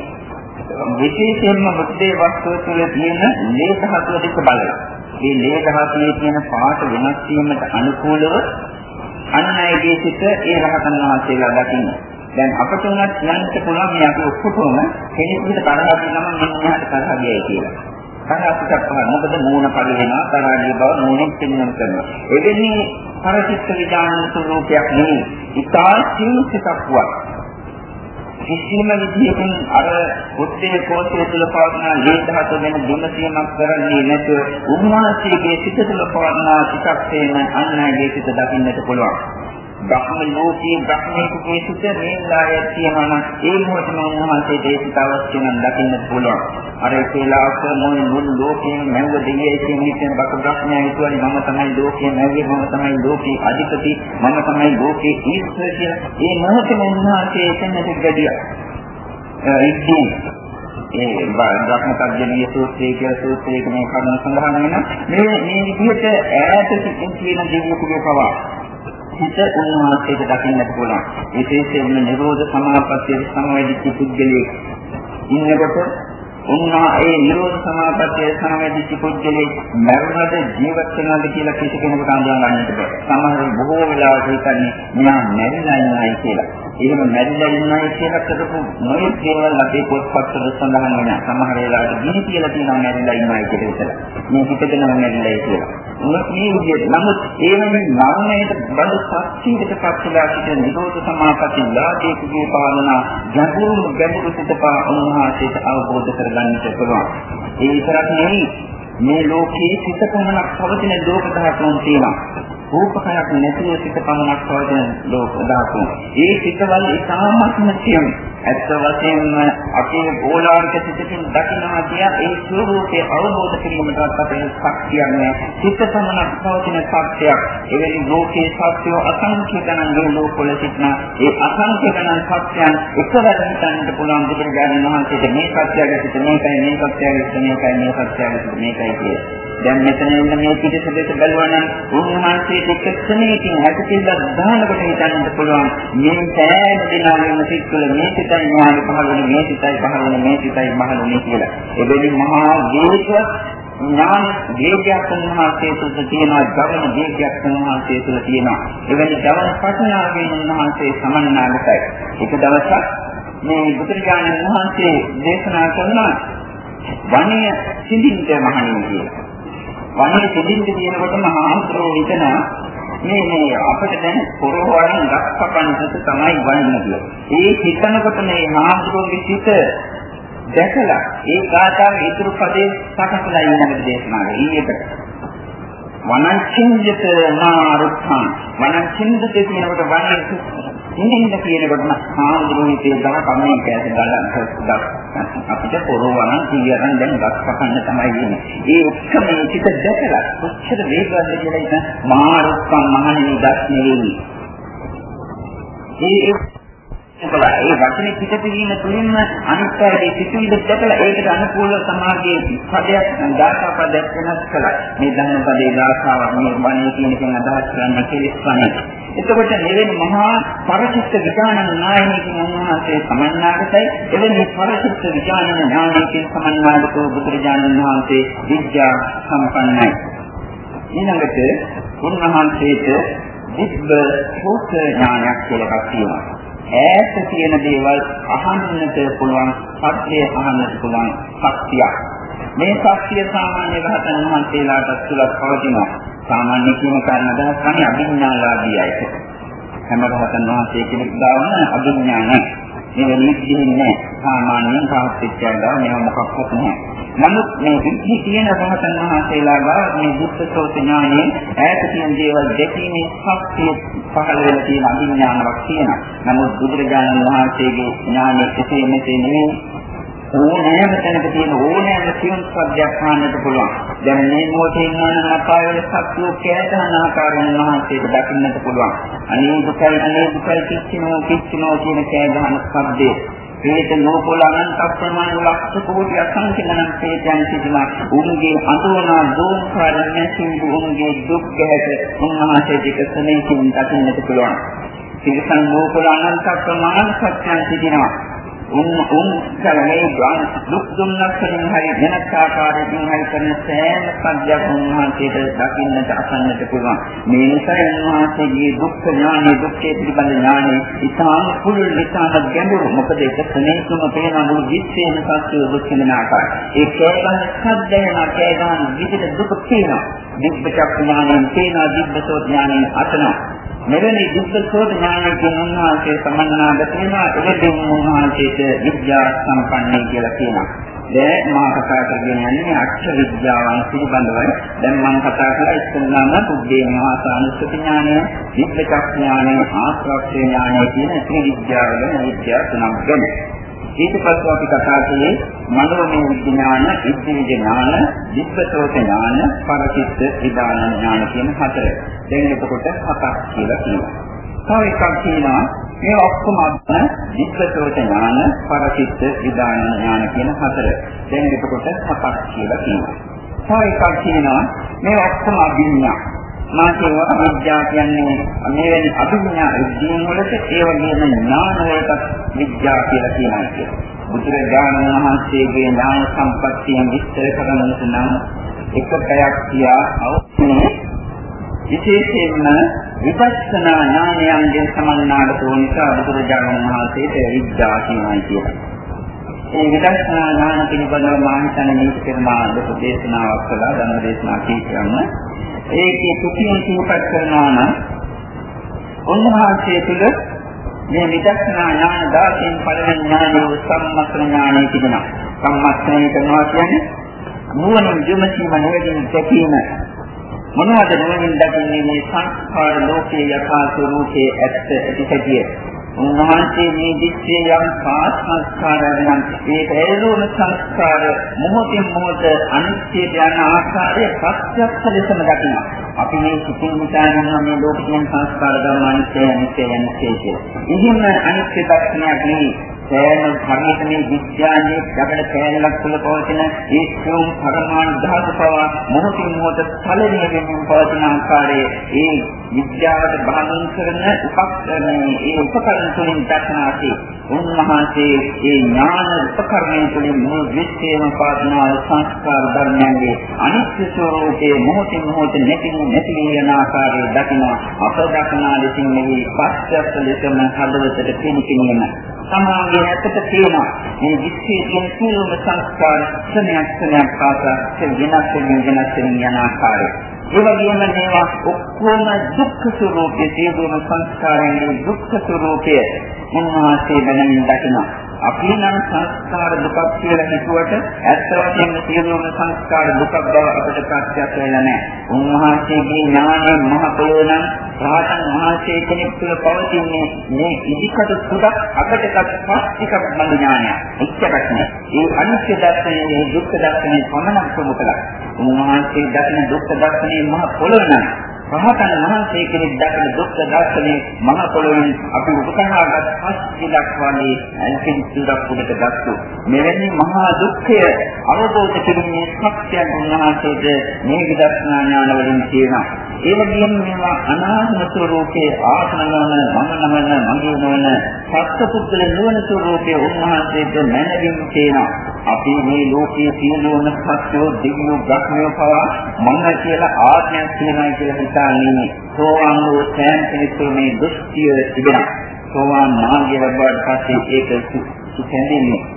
විශේෂයෙන්ම මුද්දේ වස්තුව තුළ තියෙන ලේ ධාතුව දෙක බලලා. මේ ලේ ධාතුවේ තියෙන පාට වෙනස් වීමට අනුකූලව අන් අයගේ සිත ඒ රහතන් වහන්සේලා දකින්න. දැන් අපට උනත් කියන්න පුළුවන් මේ අපි ඔක්කොම කෙනෙකුට තරහ ගිනම මෙන්නහට තරහ ගියයි කියලා. තරහට පහ මොකද මූණ පරි වෙනවා තරහගේ බව මූණෙන් පෙන්වන්න කරනවා. එදෙන්නේ පරචිත්ත විඥාන ස්වરૂපයක් නෙවෙයි. ඉතා සිං සිතක් වත්. කිසිම විදිහකින් අර උත්තේ කෝෂය තුළ පවතින ලේ ධාතු වෙන දුමසියමක් කරන්නේ නැතුව උන්වහන්සේගේ සිත තුළ පවතින ටිකක් තේන අන්නයිගේ සිත දකින්නට පුළුවන්. බ්‍රහ්ම ලෝකයේ බ්‍රහ්මයේ සිට මේලාය තියෙනවා නම් ඒ මොහොතම උන්වහන්සේ දේශිත අවශ්‍ය නම් දකින්නට පුළුවන්. අර ඒලාක මොන මුළු ලෝකයෙන් මැව්ව දෙවියන් කියන හිතෙන් බක බ්‍රහ්මයා හිතුවනේ මම තමයි ලෝකයේ මැව්වේ මම තමයි ලෝකයේ අධිපති මම තමයි ලෝකයේ ඊශ්වර කියලා. ඒ මොහොතම උන්වහන්සේ එතනට ගියා. ඉතින් ඒ බ්‍රහ්මකර්ජනීය සූත්‍රය කියලා සූත්‍රයක මේ කරුණ සඳහන් වෙනවා. මේ මේ විදිහට ඈත සිටින කියන දෙවියෙකුගේ පවා හිත උන්වහන්සේට දකින්නට පුළුවන්. විශේෂයෙන්ම නිරෝධ සමාපත්තිය සමවැදිච්ච පුද්ගලයෙක් ඉන්නකොට උන්වා ඒ නිරෝධ සමාපත්තිය සමවැදිච්ච පුද්ගලයෙක් මරණද ජීවත් වෙනවද කියලා කිසි කෙනෙකුට අඳුන ගන්නට බෑ. සමහර බොහෝ වෙලාවට හිතන්නේ මෙයා මැරිලා ඉන්නයි කියලා. එහෙම මැරිලා ඉන්නයි කියලා කරපු නොයෙක් දේවල් අපේ පොත්පත්වල සඳහන් වෙනවා. සමහර වෙලාවට ගිනි කියලා තියෙනවා මැරිලා ඉන්නයි කියලා විතර. මේ හිතගෙන මැරිලායි කියලා. මොකද මේ විදිහට නමුත් ඒ වෙනින් මරණයට බඳ සත්‍යයකට පත්වලා සිටින නිරෝධ සමාපatti ලාභයේ පාලන ගැඹුරු ගැඹුරු සිතපා උන්වහන්සේට අවබෝධ කරගන්නට පුළුවන්. ඒ විතරක් නෙවෙයි මේ ලෝකයේ සිත පමණක් පවතින ලෝක ධාතුන් තියෙනවා. රූපකයක් නැතිව සිත පමණක් පවතින ලෝක ධාතුන්. ඒ සිතවල ඉතාමත්ම සියුම්. ඇත්ත වශයෙන්ම අපේ ඕලාරික සිතකින් දකිනවා කිය ඒ ස්වરૂපයේ අවබෝධ කිරීමටත් අපේ ශක්තියක් නැහැ. සිත පමණක් පවතින සත්‍යයක්. එවැනි ලෝකයේ සත්‍යය අසංඛ්‍ය ගණන් මේ ලෝකවල සිටින ඒ අසංඛ්‍ය ගණන් සත්‍යයන් එකවර හිතන්නට පුළුවන් බුදුරජාණන් වහන්සේට මේ සත්‍යය ගැන මේකයි මේ සත්‍යය ගැන මේකයි මේ සත්‍යය ගැන මේකයි කියන්නේ. දැන් මෙතන ඉන්න මේ පිටස දෙක බලනවා නම් උන්වහන්සේට එක ක්ෂණයකින් හැදෙන්න දානකොට හිතන්නත් පුළුවන් මේ සෑම දිනකම සිත්තුල මේ සිතයි ඥාන පහළවන මේ සිතයි පහළවන මේ සිතයි පහළවන කියලා. එබැවින් මහා වේගවත් ඥාන වේගයක් උන්වහන්සේ තුළ තියෙනවා ගමන වේගයක් උන්වහන්සේ තුළ තියෙනවා. එවැනි ගමන පටනාවෙන් උන්වහන්සේ සමන්නාගතයි. එක දවසක් මේ බුදුරජාණන් වහන්සේ දේශනා කරන වණය සිඳින්ද මහණෙනි කියලා. වනේ දෙදින්ද කියනකොටම ආන්තරෝ හිතන මේ මේ අපිට දැන් පොරවරන් දක්පපන්නට තමයි වන්නේ කියලා. ඒ හිතනකොට මේ ආන්තරෝගේ සිත දැකලා ඒ කාටාවේ ඉතුරු පදේ සකසලා ඉන්න දේශනාවේ ඊයකට වනංචින්ජත නාරුක්ඛං වනංචින්ජත කියනකොට වනේ ඉන්දින්ද කියනකොටම ආන්දරෝහිතේ දහ කමෙන් කෑට ගලන් අපිට පොරවන කීයරන් දැන් ගස් පහන්න තමයි ඉන්නේ. ඒ ඔක්කොම මේ ටික දැකලා කොච්චර වේගවත්ද කියලා ඉතින් මාරුක්ඛං මහණෙනි දස් නෙවෙයි. ඒ ඒකලා ඒ වචනේ පිටපිරීම තුලින්ම අනිත්‍යයේ සිතුවිලි දැකලා ඒකට අනුකූල සමාජයේ පදයක් දාසා පදයක් වෙනස් කළා. මේ ධර්ම පදේ දාසාව මේ වණේ කියන එකෙන් අදහස් කරන්නේ කෙලෙස්වන්නේ. එතකොට මෙවැනි මහා පරිචිත්ත විඥාන නායකයන් වහන්සේ සමන්නාගතයි. එවැනි පරිචිත්ත විඥාන ඥානයකින් සමන්නාගතෝ බුදුරජාණන් වහන්සේ විද්‍යා සම්පන්නයි. ඊළඟට උන්වහන්සේට දිබ්බ සෝත ඥානයක් කියලා එකක් තියෙනවා. ඈත තියෙන දේවල් අහන්නට පුළුවන්, සත්‍යය අහන්නට පුළුවන් ශක්තියක්. මේ ශක්තිය සාමාන්‍ය රහතන් වහන්සේලාට තුලක් පවතිනවා. සාමාන්‍ය කියන කාරණා තමයි අභිඥාලාභීයි. හැම රහතන් වහන්සේ කෙනෙක් දාවන අභිඥානයි. මේ නිවිදින්නේ නැහැ. සාමාන්‍යයෙන් පාස්තිච්චයලා මේව මොකක්වත් නැහැ. නමුත් මේ විද්ධි කියන රහතන් වහන්සේලා ගාව මේ දුක්ඛසෝත ඥානයේ ඈත තියෙන දේවල් දැකීමේ ශක්තිය පහළ වෙලා තියෙන අභිඥානයක් තියෙනවා. නමුත් බුදුරජාණන් වහන්සේගේ ඥානය කෙසේ මෙසේ නෙවෙයි ඕනෑම තැනක තියෙන ඕනෑම සියුම් සත්‍යයක් හාන්නට පුළුවන්. දැන් මේ මොහොතේ ඉන්නවනම් අපායේ සත්‍යෝ කෑදහන ආකාරයෙන් මහන්සියට දකින්නට පුළුවන්. අනේ දුකයි අනේ දුකයි කිච්චිනෝ කිච්චිනෝ කියන කෑදහන ශබ්දේ ප්‍රේත ලෝකවල අනන්ත ප්‍රමාණ ලක්ෂ කෝටි අසංඛ්‍ය ගණන් ප්‍රේතයන් සිටිනා උන්ගේ අඳුනා දෝංකාර නැසිඳු උන්ගේ දුක් ගැහැට උන්වහන්සේ දෙක සමේකින් දකින්නට පුළුවන්. තිරසන් ලෝකවල අනන්ත ප්‍රමාණ සත්‍යයන් සිටිනවා. උන් උන් කරන්නේ ගාන දුක් දුන්නක්ෂණින් හරි වෙනස් ආකාරයකින් හරි කරන සෑම සත්‍යයක් උන්වහන්සේට දකින්නට අසන්නට පුළුවන්. මේ නිසා උන්වහන්සේගේ දුක්ඛ ඥානෙ දුක්ඛේ පිළිබඳ ඥානෙ ඉතාම පුළුල් ඉතාම ගැඹුරු. මොකද ඒක තනේකම පේන මුළු විශ්වයේම සත්‍ය දුක් වෙන ආකාරය. ඒ කේවල සද්දේන කේගාන විදිහට දුක පේනවා. දිබ්බචක් ඥානෙන් පේනවා දිබ්බසෝ ඥානෙන් අතනවා. මෙවැනි දුක්ඛෝධ ඥානකින් උන්වහන්සේ සමන්නාගත වෙනවා එළදෙන උන්වහන්සේට විද්‍යා සම්පන්නයි කියලා කියනවා. දැන් මා කතා කරගෙන යන්නේ අක්ෂර විද්‍යාවන් පිළිබඳව. දැන් මම කතා කරලා ඉස්සෙල්ලාම බුද්ධේ මහාසානුස්සති ඥානය, විද්‍යාචක් ඥානය, ආශ්‍රක්ෂේ ඥානය කියන ත්‍රි විද්‍යාවල විද්‍යා තුනක් ගැන. ඊට පස්සේ අපි කතා කළේ මනෝමය විඥාන, ඉද්ධි ඥාන, විප්‍රතෝත ඥාන, පරචිත්ත විදාන ඥාන කියන හතර. දැන් එතකොට හතක් කියලා කියනවා. තව එකක් කියනවා මේ ඔක්කොම අත්න විප්‍රතෝත ඥාන, පරචිත්ත විදාන ඥාන කියන හතර. දැන් එතකොට හතක් කියලා කියනවා. තව එකක් කියනවා මේ ඔක්කොම අභිඥා මා කියනවා විද්‍යාව කියන්නේ මෙවැනි අභිඥා විද්‍යාව වලට ඒ වගේම ඥාන වලට විද්‍යාව කියලා කියනවා කියලා. බුදුරජාණන් වහන්සේගේ ඥාන සම්පත්තිය විස්තර කරනකොට නම් එක පැයක් තියා අවශ්‍යනේ විශේෂයෙන්ම විපස්සනා ඥානයන්ගෙන් සමන්නාට ඕන නිසා බුදුරජාණන් වහන්සේට විද්‍යාව කියනවා කියලා. ඒ විදර්ශනා ඥාන පිළිබඳව මා හිතන්නේ මේක කරනා ලොකු දේශනාවක් කළා ධර්ම දේශනා කීපයක්ම ඒකේ තුකින් සිහිපත් කරනවා නම් උන්වහන්සේ තුළ මේ විදර්ශනා ඥාන දාසෙන් පළවෙනි ඥානය සම්මස්න ඥානය තිබෙනවා. සම්මස්නය කරනවා කියන්නේ නුවණින් විමසීම නෙවෙයි දැකීම. මොනවද නුවණින් දකින්නේ මේ සංස්කාර ලෝකයේ යථා ස්වરૂපයේ ඇත්ත ඇතිහැටිය. උන්වහන්සේ මේ දිස්ත්‍රේ යම් සංස්කාරයන් ඒ හේතුන සංස්කාර මොහොතින් මොහොත අනිත්‍ය යන ආකාරය ප්‍රත්‍යක්ෂ ලෙසම දකිනවා. අපි මේ සිතින් හිතාගෙන මේ ලෝකයෙන් සංස්කාර ධර්ම අනිත්‍ය අනිත්‍ය අනිත්‍ය කියලා. ඉතින් අනිත්‍ය දර්ශනයක් නෙවෙයි සෑම හරියට මේ විද්‍යාවේ යකඩ කෑල්ලක් තුළ පවතින ඒ සියුම් පරමාණු ධාතු පවා මොහොතින් මොහොත ඵලණය වෙමින් පවතින ආකාරයේ ඒ විද්‍යාවට බාධා කරන උපකරණ ඒ උපකරණ තුළින් දක්නාති උන්වහන්සේ ඒ ඥාන උපකරණය තුළින් මුළු විශ්වයේම පවතින සංස්කාර ධර්මයන්ගේ අනිත්‍ය ස්වરૂපයේ මොහොතින් මොහොත නැති නැති වෙන ආකාරය දකිනවා අප දක්නා ලෙසින් නෙවෙයි පස්සත් ලෙසම හදවතට පිළිකිනීම සමාගයේ ඇත්තට තියෙනවා මේ විශ්වයේ තියෙන සියලුම සංස්කාර ක්ෂණයක් ක්ෂණයක් පාසා වෙනස් වෙන වෙනස් වෙන යන ආකාරය. ඒ වගේම මේවා ඔක්කොම දුක්ඛ ස්වરૂපයේ සියලුම සංස්කාරයන්ගේ දුක්ඛ ස්වરૂපය උන්වහන්සේ දැනමින් දකිනවා. අපි නම් සංස්කාර දුකක් කියලා හිතුවට ඇත්ත වශයෙන්ම සියලුම සංස්කාර දුකක් බව අපිට ප්‍රත්‍යක්ෂ වෙලා නැහැ. උන්වහන්සේගේ ඥානය මහ පොළොනම් රහතන් වහන්සේ කෙනෙක් තුළ පවතින්නේ මේ ඉදිකට සුදක් අකටකට පස්තිකක් බඳ ඥානය. එච්චරක් නෑ. ඒ අනිත්‍ය දර්ශනයේ දුක්ඛ දර්ශනයේ පමණක් ප්‍රමුඛයි. උන්වහන්සේ දකින දුක්ඛ දර්ශනයේ මහ පොළොනම් රහතන් වහන්සේ කෙනෙක් දකින දුක්ඛ දර්ශනයේ මහ පොළොවෙන් අපි උපකරණාගත් පස්තිලක් වගේ අන්තිම සුදක් උඩට ගත්තු මෙවැනි මහා දුක්ඛය අවබෝධ කිරීමේ ශක්තිය උන්වහන්සේට මේ විදර්ශනා ඥාන වලින් තියෙනවා. ඒ වගේම මේවා අනාත්ම ස්වરૂපයේ ආත්මනම මම නමන මගේ නොවන සත්පුද්ගල නුවණ ස්වરૂපයේ උන්වහන්සේට මැනවින් තියෙනවා. අපි මේ ලෝකයේ සියලුම සත්‍යෝ දිග්ගෝ බ්‍රහ්මයෝ පවා මම කියලා ආත්මයක් තියෙනවා කියලා හිතන්නේ. සෝවාන් වූ සෑම කෙනෙකුට මේ දෘෂ්ටිය තිබෙනවා. සෝවාන් මාර්ගය ලැබුවාට පස්සේ ඒක සුඛෙන්දින්නේ.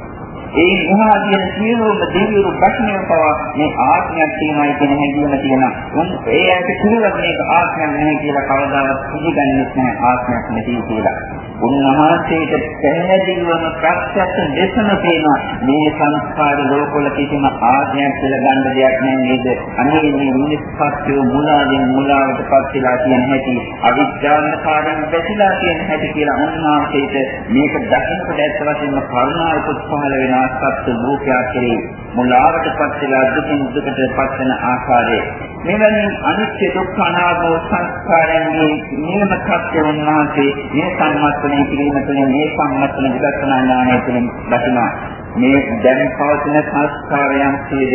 ඒ මොහා කියන සියලුම දෙවියෝ ප්‍රශ්නය පවා මේ ආත්මයක් තියෙනයි කියන හැඟීම තියෙනවා. උන් ඒ ඇයි කිව්වත් මේක ආත්මයක් නැහැ කියලා කවදාවත් පිළිගන්නේ නැහැ ආත්මයක් නැති කියලා. උන්වහන්සේට පැහැදිලිවම ප්‍රත්‍යක්ෂ දේශන පේනවා මේ සංස්කාර ලෝකවල කිසිම ආඥාවක් කියලා ගන්න දෙයක් නැහැ නේද අනේ මේ මිනිස්සුත්ව මුලාවෙන් මුලාවට පත් වෙලා තියෙන හැටි අවිද්‍යාවකාරයෙන් වැටිලා තියෙන හැටි කියලා උන්වහන්සේට මේක දකින්නකොට ඇත්ත වශයෙන්ම කරුණාවකුත් පහළ වෙනවා සත්‍ය ලෝකයා කෙරේ මුලාවට පත් වෙලා දුකින් දුකට පත් වෙන ආකාරය මෙවැනි අනිත්‍ය දුක්ඛ අනාත්ම සංස්කාරයන්ගේ නියම සත්‍ය උන්වහන්සේ මේ සම්මත සම්මතනය කිරීම තුළින් මේ සම්මතන විදර්ශනා ඥානය තුළින් දකිනවා. මේ දැන් පවතින සංස්කාරයන් සියද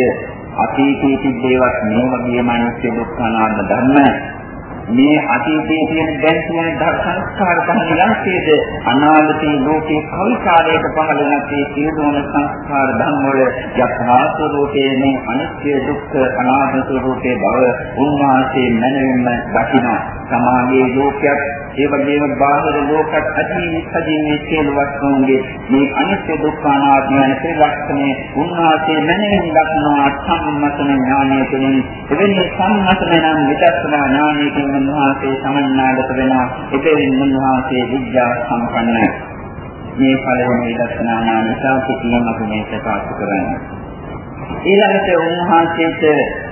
අතීතයේ තිබේවත් මේ වගේම අනිත්‍ය දුක්ඛ අනාත්ම ධර්ම මේ අතීතයේ තියෙන දැන් තියෙන ධර්ම සංස්කාර පහළ යම්සේද අනාගතයේ ලෝකේ කවි කාලයක පහළ නැති සියලුම සංස්කාර ධර්ම වල යථා ස්වરૂපයේ මේ අනිත්‍ය දුක්ඛ අනාත්ම ස්වરૂපයේ බව උන්වහන්සේ මනමින්ම දකිනවා. සමාගයේ ලෝකයක් ඒ වගේම බාහිර ලෝකත් අදී සජීවී සියලු වස්තුන්ගේ මේ අනිත්‍ය දුක්ඛ අනාත්ම යන ත්‍රිලක්ෂණය උන්වහන්සේ මනමින් දක්නවා සම්මතන ඥානය තුළින්. එවැනි සම්මතන නම් විදර්ශනා ඥානයකින් උන්වහන්සේ සමන්නාගත වෙනවා. එබැවින් උන්වහන්සේ විද්‍යා සම්පන්නයි. මේ පළවෙනි විදර්ශනා ඥාන නිසා පිටියම අපි මේ ප්‍රකාශ කරන්නේ. ඊළඟට උන්වහන්සේට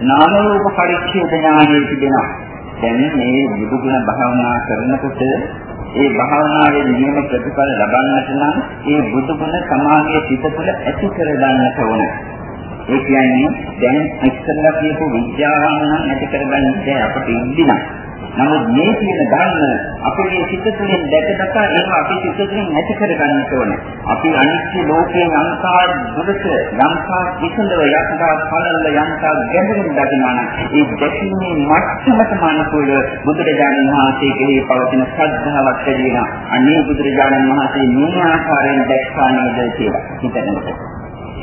නාම රූප පරිච්ඡේද ඥානය තිබෙනවා. දැන් මේ බුදු ගුණ භාවනා කරනකොට ඒ භාවනාවේ නියම ප්‍රතිඵල ලබන්නට නම් ඒ බුදු ගුණ සමාගයේ සිත තුළ ඇති කර ගන්නට ඕන. ඒ කියන්නේ දැන් ඉස්සෙල්ලා කියපු විද්‍යාවන් නම් ඇති කරගන්නේ අපිට ඉන්දිනා. නමුත් මේ කියන ධර්ම අපේ සිත තුළින් දැක දැක ඒවා අපේ සිත තුළින් නැති කර ගන්නට ඕනේ. අපි අනිත්‍ය ලෝකයේ අංකාර දුරට යම්කා විසඳව යක්කා පළල යම්කා ගැඹුරින් දකිනවා නම් ඒ දැකීමේ මට්ටමට මානකෝල බුදුරජාණන් වහන්සේගේ පවතින ශ්‍රද්ධාවක් ඇති වෙනවා. අනේ බුදුරජාණන් වහන්සේ මේ ආකාරයෙන් දැක්කා නේද කියලා හිතනකොට.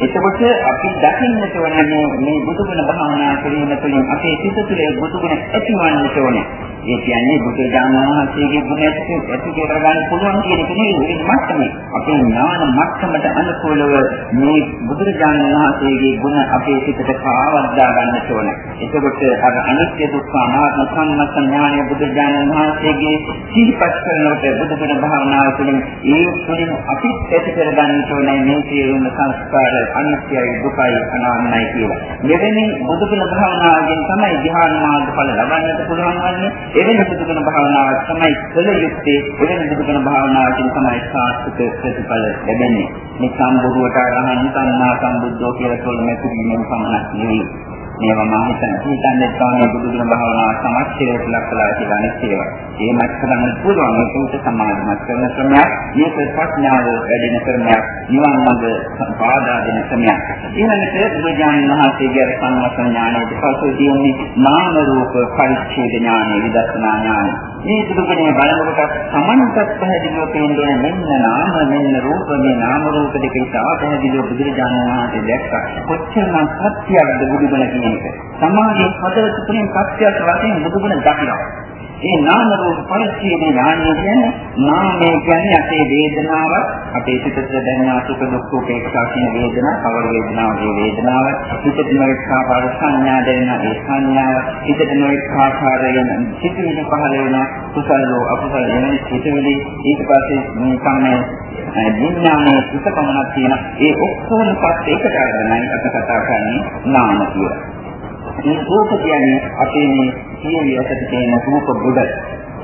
එතකොට අපි දකින්නට ඕනේ මේ බුදුගුණ භාවනා කිරීම තුළින් අපේ සිත තුළ බුදුගුණ ඇතිවන්නට ඕනේ. ඒ කියන්නේ බුදු දානහාසයේ ගුණ ඇති ඇති කරගන්න පුළුවන් කියන එක නෙවෙයි මේ මට්ටමේ. අපේ ඥාන මට්ටමට අනුකූලව මේ බුදුරජාණන් වහන්සේගේ ගුණ අපේ සිතට කාවද්දා ගන්නට ඕනේ. එතකොට අර අනිත්‍ය දුක්ඛ අනාත්ම සම්මත ඥානය බුදුරජාණන් වහන්සේගේ සිහිපත් කරනකොට බුදුගුණ භාවනාව තුළින් ඒ තුළින් අපි ඇති කරගන්නට ඕනේ මේ සියලුම සංස්කාර අනිත්‍යයි දුකයි අනාත්මයි කියලා. මෙවැනි බුදුගුණ භාවනාවෙන් තමයි ධ්‍යාන මාර්ගඵල ලබන්නට පුළුවන් වන්නේ. එවැනි බුදුගුණ භාවනාවක් තමයි කළ යුත්තේ. එවැනි බුදුගුණ භාවනාවකින් තමයි සාර්ථක ප්‍රතිඵල ලැබෙන්නේ. මේ සම්බුදුවට අරහන් සම්මා සම්බුද්ධෝ කියලා තොල්මේ පිළිගැනීම පමණක් නෙවෙයි. මේවා මම හිතන්නේ හිතන්නේ තමයි බුදුගුණ භාවනාව සමස්තයට ලක්ලා කියලා අනිත් ඒවා. එහෙමත් කරන්න පුළුවන් මේක උත් සමාධිමත් කරන ක්‍රමයක්. මේක ප්‍රඥාව වැඩෙන ක්‍රමයක්. නිවන් මඟ පාදා දෙන ක්‍රමයක්. ඊළඟට බුදුජානක මහසීගේ සංවසන ඥානයේ පසු තියෙන්නේ නාම රූප පරිච්ඡේද ඥානය විදර්ශනා ඥානය. මේ දුකනේ බලනකොට සමන්තත් පැහැදිලිව පේන්නේ මෙන්න නාම මෙන්න රූප මේ නාම රූප දෙක ඉතාල පැහැදිලිව බුදුරජාණන් වහන්සේ දැක්කා. කොච්චරනම් සත්‍යයක්ද බුදුගුණ කියන එක. සමාධියේ හදවත තුළින් සත්‍යයක් වශයෙන් බුදුගුණ දකිනවා. ඒ නාම රූප පරිච්ඡේද ඥානය කියන්නේ නාමය කියන්නේ අපේ වේදනාව අපේ සිතට දැනෙන සුඛ දුක්ඛ උපේක්ෂා කියන වේදනා කවර වේදනාව ඒ වේදනාව හිතට නොඑක ආකාර සංඥා දැනෙන ඒ සංඥාව හිතට නොඑක ආකාරයෙන් සිතිවිලි පහළ වෙන කුසලෝ අකුසල වෙන සිතිවිලි ඊට පස්සේ මේ සම්මේ විඥානයේ සුඛකමනක් තියෙන ඒ ඔක්කොම පස්සේ එකට අරගෙනයි අපි කතා කරන්නේ නාම කියලා. මේ රූප කියන්නේ අපේ මේ සියලු යටට තියෙන රූප බුද.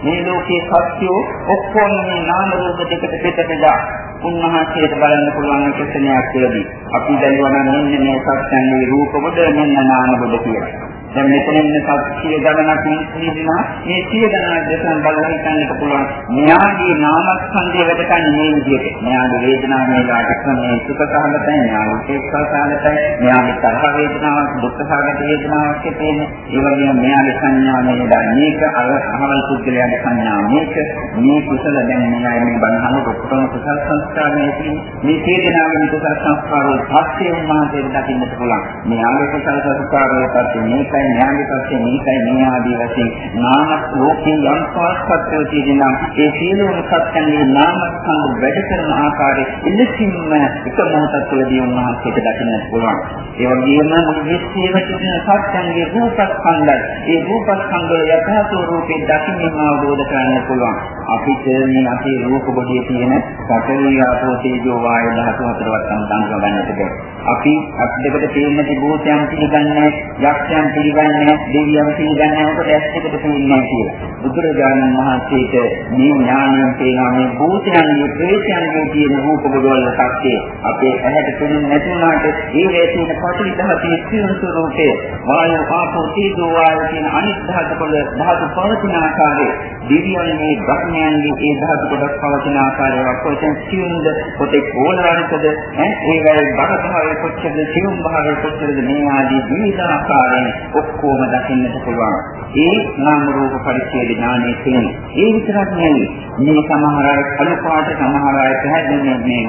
මේ ලෝකයේ සත්‍යෝ ඔක්කොම මේ නාම රූප දෙකට පිටපෙදා උන්වහන්සේට බලන්න පුළුවන් ප්‍රශ්නයක් කියලාදී. අපි දැනුවා නම් මෙන්න මේ සත්‍යන්නේ රූප බුද මෙන්න නාම බුද කියලා. දැන් මෙතන ඉන්න සත්‍ය ගණනක් නිදිනා. මේ සිය ගණනක් දැසන් බලලා හිතන්නට පුළුවන්. න්යායී නාමස්කන්ධය වැඩ කරන්නේ මේ විදිහට. න්යාය වේදනාව මේ ලාටකමේ සුඛ සහගතයි න්යාය උපේක්ෂා සහගතයි න්යාය තරහ වේදනාවක් දුක්ඛ සහගත වේදනාවක් තියෙන්නේ ඒ වගේම න්යාය සංඥා මේ මේක අහවල් පුද්ගලයාගේ සංඥා මේක. මේ කුසල දැන් න්යාය මේ බණහම ඔක්කොම කුසල සංස්කාරයේ තියෙන්නේ මේ සිය දෙනාගේ කුසල සංස්කාරවල පස්සේ උන්වහන්සේට දකින්නට පුළුවන්. මේ ආගේ කුසල සංස්කාරවල පස්සේ මේක මේකයි ඥානයේ පස්සේ මේකයි මේ ආදී වශයෙන් නාම රූපී යම් පාස්පත්ව තියෙනවා. ඒ සියලුම සත්‍යන්නේ නාම ස්කන්ධ වැඩ කරන ආකාරය ඉලක්කම එක මොහොතක් තුළදී උන්වහන්සේට දකින්නට පුළුවන්. ඒ වගේම මුළු විශ්වයේ තියෙන සත්‍යන්නේ රූපස්කන්ධය ඒ රූපස්කන්ධය යථා ස්වરૂපේ දකින්න අවබෝධ කරගන්න පුළුවන්. අපිට මේ අපේ රූප බොඩියේ තියෙන පඨවි ආපෝ තේජෝ වායු ධාතු හතරවත් සම්බන්ධ ගන්නට බැහැ. අපි අත් දෙකට තියෙන තිබෝතයන් පිළිගන්නේ යක්ෂයන් පිළිගන්නේ දෙවියන් පිළිගන්නේ මොකද ඇස් දෙකට තියෙන්නේ කියලා. බුදුරජාණන් වහන්සේට මේ ඥානයෙන් තේනවා මේ භූතයන්ගේ ප්‍රේතයන්ගේ තියෙන රූප බොඩවල සත්‍ය අපේ ඇහැට පෙනෙන්නේ නැතුණාට ඒ වේ තියෙන පඨවි ධාතුවේ සියුම් ස්වરૂපේ වායු ආපෝ තේජෝ වායු කියන අනිත් ධාතු වල ධාතු පවතින ආකාරයේ දිව්‍යයන්ගේ ධර්මයන්ගේ ඒ ධාතු කොටස් පවතින ආකාරය කොහෙන් සියුම්ද කොතේ ඕලාරිකද ඈ? ඒ වගේ බරභාවය කොච්චරද? සියුම් භාවය කොච්චරද? මේ ආදී විවිධ ආකාරයෙන් ඔක්කොම දකින්නට පුළුවන්. ඒ නාම රූප පරිච්ඡේද ඥානයේ තියෙන. ඒ විතරක් නෙවෙයි. මේ සමහර අය කළු පාට සමහර අය පැහැදිලි මේ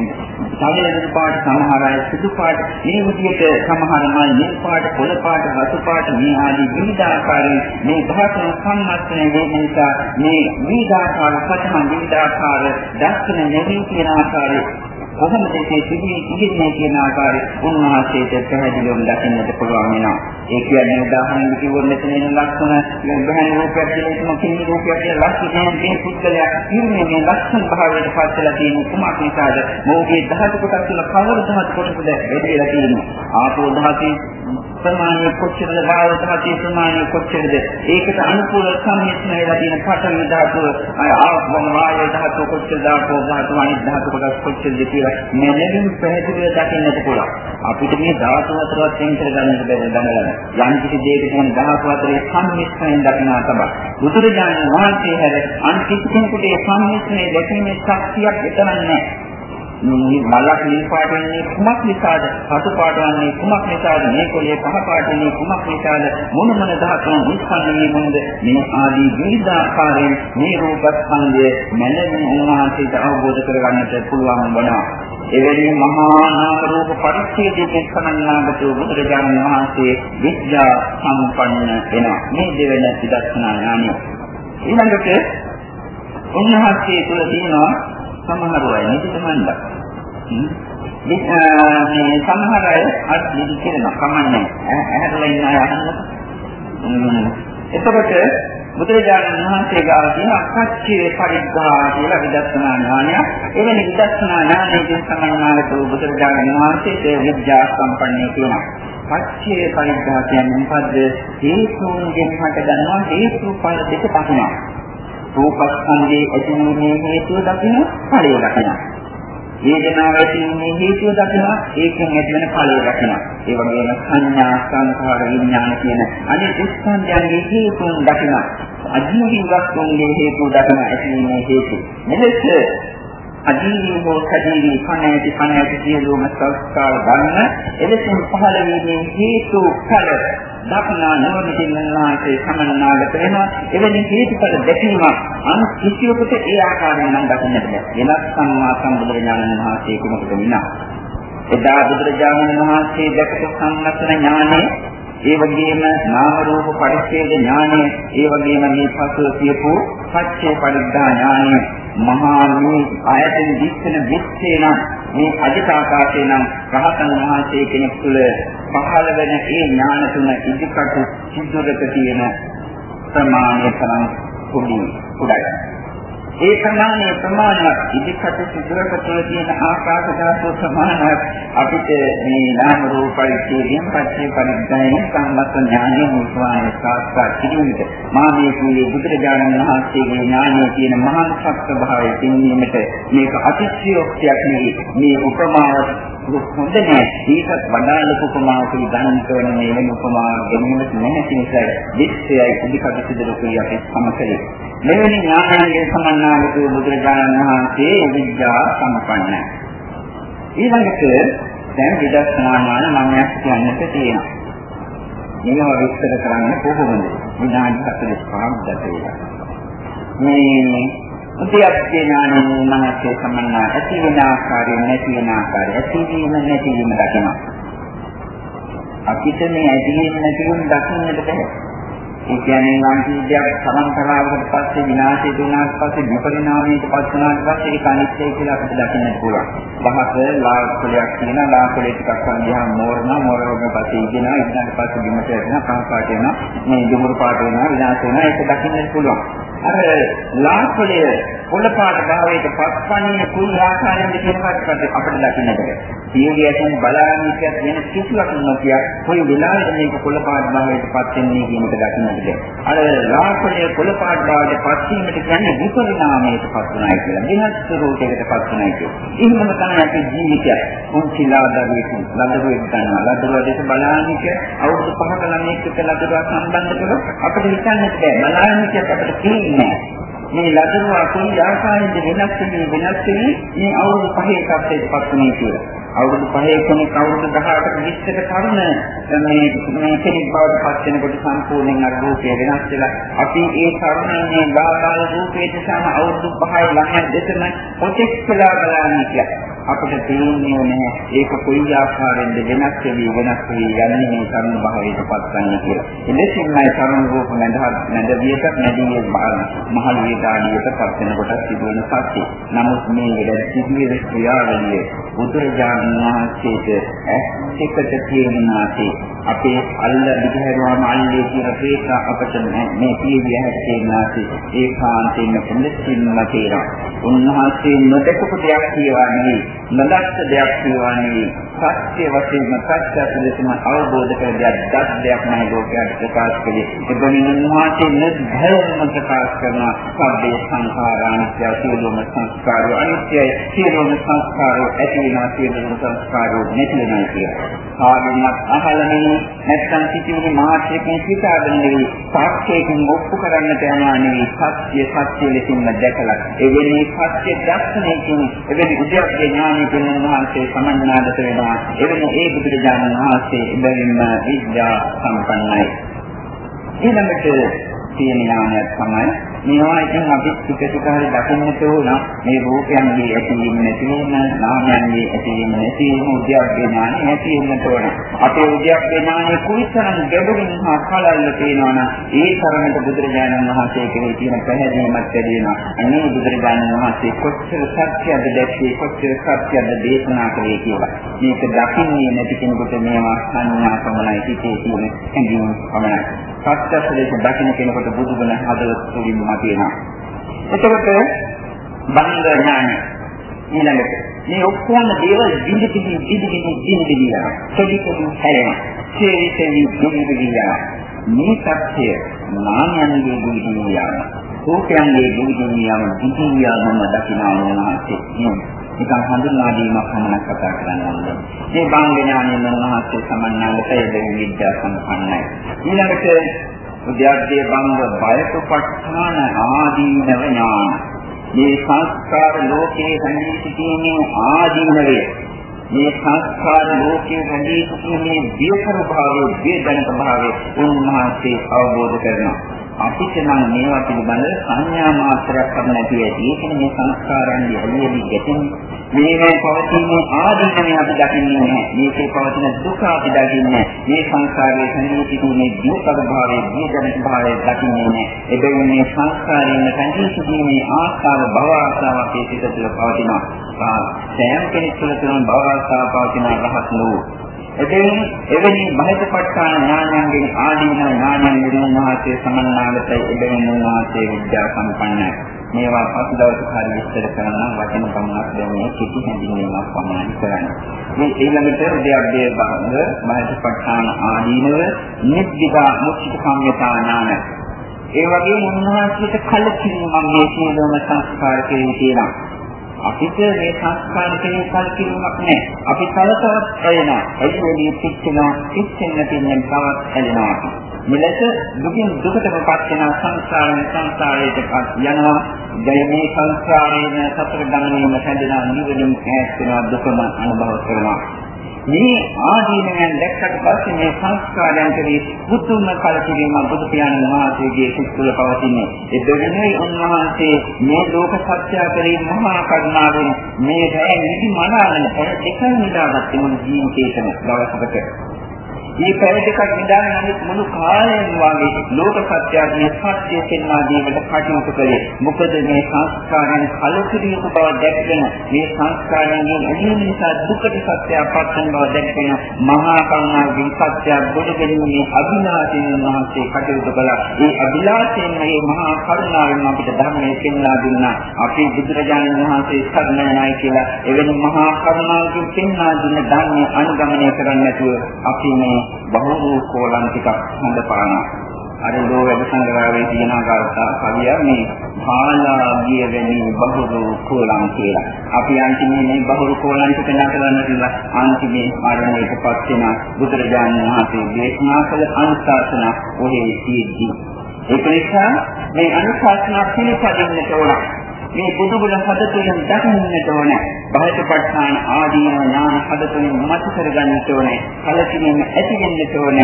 සාධන පාට සමහර අය සුදු පාට. මේ විදිහට සමහර මල් නිල් පාට පොළ පාට රතු පාට මේ ආදී විවිධ ආකාරයෙන් මේ භාෂණ සම්මස්තන වෙන නිසා මේ විවිධාකාර සතහන් විවිධාකාර දර්ශන නෙවී කියන ආකාරය කොහොමද ඒකේ තිබී ඉන්නේ කියන ආකාරය උන්වහන්සේට පැහැදිලිවම දකින්නට පුළුවන් වෙනවා. ඒ කියන්නේ උදාහරණයක් කිව්වොත් මෙතන එන ලක්ෂණ බහැන රූපයක් කියන කිනි රූපයක් කියන ලක්ෂණ මේ පුද්ගලයා ඉන්නේ මේ ලක්ෂණ භාවයට පස්සලා තියෙන කුමක් නිසාද? මොහුගේ ධාතු කොටස් තුළ කවර ධාතු කොටසද වැඩිලා තියෙන්නේ? ආපෝ ධාතු ප්‍රමාණය කොච්චරද වායු ධාතුවේ ප්‍රමාණය කොච්චරද ඒකට අනුකූල සම්මිශ්‍රණය වෙලා තියෙන පඨවි ධාතුව ආවම වායු ධාතුව කොච්චරද ආපෝ ධාතුව අනිත් ධාතු කොටස් කොච්චරද කියලා මෙලෙසින් පැහැදිලිව දකින්නට පුළුවන්. අපිට මේ ධාතු අතරවත් වෙන් කරගන්නට බැහැ දඟලන යම් කිසි දෙයක තියෙන ධාතු අතරේ සම්මිශ්‍රණය දකිනවා තමයි. බුදුරජාණන් වහන්සේ හැර අන් කිසි කෙනෙකුට ඒ සම්මිශ්‍රණය දැකීමේ ශක්තියක් එතරම් නැහැ. මලක් නිල් පාට වෙන්නේ කුමක් නිසාද? රතු පාට වන්නේ කුමක් නිසාද? මේ කොළේ පහ පාට වෙන්නේ කුමක් නිසාද? මොන මොන ධාතුන් උත්පන්නන්නේ මොනද? මේ ආදී විවිධ ආකාරයෙන් මේ රූපස්කන්ධය මනමින් උන්වහන්සේට අවබෝධ කරගන්නට පුළුවන් වනවා. එවැනි මහා නාම රූප පරිච්ඡේදයේ සමන්නාගත බුදුරජාණන් වහන්සේ විද්‍යා සම්පන්න වෙනවා. මේ දෙවෙනි විදර්ශනා ඥානය. ඊළඟට උන්වහන්සේ තුළ තියෙනවා සමහර අය නිදිමන්ද. මේ සමහර අය අත් නිදි කියලා කමන්නේ. ඇහැරලා ඉන්න අය අහන්න. එතකොට බුදුරජාණන් වහන්සේ ගාව තියෙන අක්ෂේ පරිග්ගා කියලා විදර්ශනා ඥානය. එවැනි විදර්ශනා ඥානයෙන් සම්මානගත වූ බුදුරජාණන් වහන්සේ විද්‍යා සම්පන්නය කියනවා. පච්චේ පරිග්ගා කියන්නේ මොකද්ද? හේතුන්ගෙන් හටගන්නවා හේතු ඵල දෙක පහනවා. රූපස්කන්ධයේ ඇතිවීමේ හේතුව දකින්න ඵලය දකින්න. වේදනාව ඇතිවීමේ හේතුව දකින්න ඒකෙන් ඇතිවන ඵලය දකින්න. ඒ වගේම සංඥා සංඛාර විඥාන කියන අනිත් ස්කන්ධයන්ගේ හේතුන් දකින්න. අජීවී වස්තුන්ගේ හේතුව දකින්න ඇතිවීමේ හේතු. මෙලෙස අජීවී හෝ සජීවී කණැති කණැති සියලුම සංස්කාර ගන්න එලෙසින් පහළ වීමේ හේතු ඵල දක්නා නොවනින් මනසේ සමනනාගත වෙනවා. එවැනි හේතුඵල දැකීම අන් කිසිවෙකුට ඒ ආකාරයෙන් නම් දකින්නට බැහැ එලක් සම්මා සම්බුදුරජාණන් වහන්සේ කුමකද විනා එදා බුදුරජාණන් වහන්සේ දැකපු සම්මතන ඥානය ඒ වගේම නාම රූප පරිච්ඡේද ඥානය ඒ වගේම මේ පසුව කියපු පච්චේ පරිද්ධා ඥානය මහා මේ ආයතන දිස්සන විශ්ේ නම් මේ අධිකාකාශේ නම් රහතන් වහන්සේ කෙනෙක් තුළ පහළ වෙන ඒ ඥාන තුන ඉදිකට සිද්ධුරක තියෙන ප්‍රමාණය තරම් කුඩි කුඩයි. ඒ ප්‍රමාණය ප්‍රමාණවත් ඉදිකට සිද්ධුරක තුළ තියෙන ආකාශ ධාතු ප්‍රමාණවත් අපිට මේ නාම රූප පරිච්ඡේදයෙන් පස්සේ පරිද්දායන සම්මත ඥානය මුල්වාන සාස්ත්‍ර කිරීමට මා මේ කීයේ බුදුරජාණන් වහන්සේගේ ඥානයේ තියෙන මහාන් ශක්ත භාවය තින්නීමට මේක අතිශයෝක්තියක් නෙවෙයි. මේ උපමාව හොඳ නෑ ඒකත් වඩා ලොකු උපමාවක ගණන් කරන මේ වෙන උපමාවක් ගෙනෙන්නට නැහැ නිසා විශ්වයයි ඉදිකට සිදුරුකුයි අපි සමකලේ මෙවැනි ඥානයේ සමන්නාගත බුදුරජාණන් වහන්සේ විද්‍යා සම්පන්නයි ඊළඟට දැන් විදර්ශනා ඥාන මමයක් කියන්නට තියෙනවා. මේවා විස්තර කරන්න කොහොමද? විනාඩි 45ක් ගත වෙනවා. මේ උද්‍යප්ති ඥානෙ මනසේ සම්මන්නා ඇති වෙන ආකාරය නැති වෙන ආකාරය ඇතිවීම නැතිවීම දකිනවා. අපිට මේ ඇතිවෙන්නේ නැතිවම දකින්නට බෑ. ඒ කියන්නේ යම් කිසියක් සමන්තරාවකට පස්සේ විනාශය දුනාට පස්සේ විපරිණාමයට පත් වුණාට පස්සේ ඒක අනිත්‍යයි කියලා අපිට දකින්නට පුළුවන්. බහක ලාකුලයක් තියෙන ලාකුලේ ටිකක් වන්දිහා මෝරන මෝරවගෙන පස්සේ ඉගෙනා ඊට පස්සේ බිමට යන කහ පාට වෙන මේ දුමුරු පාට වෙන විනාශ වෙන ඒක දකින්නට පුළුවන්. අර ලාකුලය පොළ පාට භාවයට පත්වන්නේ කුල් ආකාරයෙන් කියන කටට අපිට දකින්නට බැහැ. සියවියෙන් බලාමිකයක් වෙන කිසිවක් නොකිය කොයි වෙලාවෙද මේක පොළ පාට භාවයට පත් වෙන්නේ කියන එක දකින්නට බැහැ. අර ලාකුලය පොළ පාට භාවයට පත් වීමට කියන්නේ විපරිණාමයට පත් වුණායි කියලා. වෙනස් ස්වරූපයකට පත් වුණායි කියලා. එහෙමම තමයි අපේ ජීවිතය. මුන්චිලා දරුවෙක් ලදරුවෙක් ගන්නවා. ලදරුවා දෙක බලාමික අවුරුදු 5ක ළමයෙක් එක්ක ලදරුවා සම්බන්ධ කළොත් අපිට හිතන්නට බැහැ. බලාමිකයක් අපිට තේින්නේ නැහැ. මේ ලදරුවා කොයි ආකාරයෙන්ද වෙනස් වෙන්නේ වෙනස් වෙන්නේ මේ අවුරුදු පහේ තත්ත්වයට පත් වෙන්නේ කියලා. අවුරුදු පහේ කෙනෙක් අවුරුදු 18ක 20ක තරුණ මේ මේ කෙනෙක් බවට පත් වෙනකොට සම්පූර්ණයෙන් අර රූපය වෙනස් වෙලා අපි ඒ තරුණයන්ගේ ගාථාල රූපයට සම අවුරුදු 5යි ළමයන් දෙකම පොතෙක් කළා බලන්නේ කියලා. අපිට තේරෙන්නේ නැහැ ඒක කොයි ආකාරයෙන්ද වෙනස් වෙවි වෙනස් වෙවි යන්නේ මේ තරුණ භාවයට පත් ගන්න කියලා. එලෙසින්මයි තරුණ රූප නැඳහත් නැදවියට නැදී මහලු වේදාලියට පත් වෙන කොට සිදුවන සත්‍ය. නමුත් මේ වැඩ සිදුවේ ක්‍රියාවලිය බුදුරජාණන් වහන්සේට එකට තේරුණාසේ අපේ අල්ල දිගහැරුවාම අල්ලේ කියන ප්‍රේත අපට මේ කීවිය හැදෙන්නාසේ ඒකාන්තයෙන්ම පොඳින්ම තේරෙනවා. උන්වහන්සේ නොදකපු දෙයක් කියවා නෙවෙයි, නොදක්ක දෙයක් කියවා නෙවෙයි. සත්‍ය වශයෙන්ම සත්‍ය පිළිතුම අවබෝධ කර දෙයක් දත් දෙයක් නැහැ ලෝකයට ප්‍රකාශ කළේ. එබැවින් උන්වහන්සේ නිර්භයව ප්‍රකාශ කරන සබ්බේ සංඛාරානිත්‍ය සියලුම සංස්කාරය අනිත්‍යයි සියලුම සංස්කාරය ඇති වෙනවා සියලුම සංස්කාරය නැති වෙනවා කියලා. ආගමක් අහලනේ නැත්නම් සිටිනේ මාත්‍රකෙන් හිතාගෙන නෙවෙයි සත්‍යයෙන් ඔප්පු කරන්නට යනවා නෙවෙයි සත්‍ය සත්‍ය ලෙසින්ම දැකලා ඒ වෙන්නේ සත්‍ය දර්ශනයකින් එවැනි උද්‍යප්පේ ඥානයකින් උන්වහන්සේ සමන්නාදත වෙනවා. එවැනි ඒ බුදුරජාණන් වහන්සේ එබැවින්ම විද්‍යා සම්පන්නයි. ඊළඟට තියෙන ඥානයක් තමයි මේවා ඉතින් අපි ටික ටික හරි දකින්නට ඕන. මේ රූපයන්ගේ ඇතිවීම නැතිවීම නාමයන්ගේ ඇතිවීම නැතිවීම උද්‍යප්පේ ඥානෙ නැති වෙන්නට ඕන. අපේ උද්‍යප්පේ ඥානෙ කුයිතරම් ගැඹුරින් හා කලල්ල තියෙනවනම් ඒ තරමට බුදුරජාණන් වහන්සේ කෙරෙහි තියෙන පැහැදීමක් වැඩි වෙනවා. අනේ බුදුරජාණන් වහන්සේ කොච්චර සත්‍යද දැක්කේ කොච්චර සත්‍යද දේශනා කළේ කියලා. මේක දකින්නේ නැති කෙනෙකුට මේවා සංඥා පමණයි හිතේ තියෙන හැඟීම් පමණයි. සත්‍යස්ලේක දකින්න කෙනෙකුට බුදුගුණ හදවත තුළින් මතුවෙනවා. එතකොට බංග ඥානය ඊළඟට මේ ඔක්කොම දේවල් විඳි පිටි විඳි පිටි විඳි පිටි යනවා. කෙලි කෙලි හැරෙනවා. කෙලි කෙලි විඳි පිටි යනවා. මේ සත්‍ය නාමයන්ගේ විඳි යනවා. රූපයන්ගේ විඳි යනවා. විඳි යනවා දකින්න ඕනහසේ. නිකන් හඳුන්වා දීමක් පමණක් කතා කරන්නේ. මේ බාංග ඥානයෙන් මනහත් සමන්නාලට යෙදෙන විද්‍යා සම්පන්නයි. ඊළඟට උද්‍යප්තිය බංග බයතුපත්ඨාන ආදීනව ඥාන. මේ සංස්කාර ලෝකයේ හැඳී සිටීමේ ආදීනවේ මේ සංස්කාර ලෝකයේ හැඳී සිටීමේ විකර භාවයේ වේදනක භාවයේ උන්වහන්සේ අවබෝධ කරනවා. අපිට නම් මේවා පිළිබඳ සංඥා මාත්‍රයක් අප නැති ඇති. ඒකනේ මේ සංස්කාරයන්ගේ ඇලියලි ගැටෙන්නේ. මේවා පවතින ආදීනමය අපි දකින්නේ නැහැ. මේකේ පවතින දුක අපි දකින්නේ මේ සංස්කාරයේ සංකීර්ණයේ දුක්ඛ භාවයේ දීජනික භාවයේ දකින්නේ නැහැ. එබැවින් මේ සංස්කාරයෙන් සංකීර්ණීමේ ආස්කාර භව ආස්කාර අපේ සිත තුළ පවතිනවා. සෑම කෙනෙක් තුළ තියෙන භව ආස්කාර පවතින රහත් නෝ එබැවින් එවැනි මහිතපත්ඨාන ඥානයෙන් ආදීන ඥානයෙන් විරුණාහසේ සමන්නාගතයි එබැවින් උන්වහන්සේ විද්‍යා සම්පන්නයි. මේවා පසු දවසක හරි විස්තර කරනවා වචන පමණක් දෙන්නේ කිසි හැඳින්වීමක් පමණයි කරන්නේ. මේ ඊළඟට උද්‍යප්පේ බඳ මහිතපත්ඨාන ආදීනව නිද්දිදා මුක්ති කම්යතා ඥාන. ඒ වගේම උන්වහන්සේට කලකිරීමක් මේ සියලුම සංස්කාර කෙරෙහි තියෙනවා. අපිට මේ සංස්කාර කෙරේ කල්කිරීමක් නැහැ. අපි තව තවත් ඇලෙනවා. එළියෙදී පිච්චෙනවා, පිච්චෙන්න තියෙන තවත් ඇලෙනවා. මෙලෙස දුකින් දුකටපත් වෙන සංසාරයෙන් සංසාරයටපත් යනවා. දැන් මේ සංසාරයෙන් සතර ගමනේම හැදෙනා නිවනින් ඈත් වෙනවා දුකම අනුභව කරනවා. මේ ආදීනයන් දැක්කට පස්සේ මේ සංස්කාරයන් කෙරෙහි පුදුම කලකිරීම බුදු පියාණන් වහන්සේගේ සිත් තුළ පවතින්නේ. ඒ දෙවෙනි උන්වහන්සේ මේ ලෝක සත්‍ය කෙරෙහි මහා කරුණාවෙන් මේ රැය නිදි මනාගෙන දෙකම නිදාගත්තේ මොන ජීවිතේකම දවසකට. මේ පැය දෙකක් නිදාගෙන මුළු කාලයම වාගේ ලෝක සත්‍යයේ සත්‍ය පෙන්වා දීමට කටයුතු කළේ. මොකද මේ සංස්කාරයන් කලකිරීම බව දැක්ගෙන මේ සංස්කාරයන්ගේ ඇලීම නිසා දුකට සත්‍යයක් පත්වන බව දැක්ගෙන මහා කරුණාවෙන් සත්‍යයක් බොඩගෙනීමේ අභිලාෂයෙන් මහන්සේ කටයුතු කළා. ඒ අභිලාෂයෙන් මේ මහා කරුණාවෙන් අපිට ධර්මයේ පෙන්වා දුන්නා. අපි බුදුරජාණන් වහන්සේ සරණයි කියලා එවැනි මහා කරුණාවකින් පෙන්වා දුන්න ධර්මය අනුගමනය කරන්නේ නැතුව අපි මේ බහුරූප කෝලම් ටිකක් හොඳපානවා. අර ලෝ වැඩ සංග්‍රහයේ තියෙන ආකාරතා කවිය මේ භාලා ගිය වෙනි බහුරු කෝලම් කියලා. අපි අන්තිමේ මේ බහුරු කෝලම් ටික නතරන්න කියලා අන්තිමේ මරණයටපත් වෙන බුදුරජාණන් වහන්සේ දේශනා කළ අනුශාසන ඔහේ සිද්ධි. ඒක නිසා මේ අනුශාසනා පිළිපදින්නට ඕන. මේ බුදුගුණ හදතුලින් දකින්නට ඕන. බහිතපත්ඨාන ආදීන ඥාන හදතුලින් මත කරගන්නට ඕන. කලකිරීම ඇති වෙන්නට ඕන.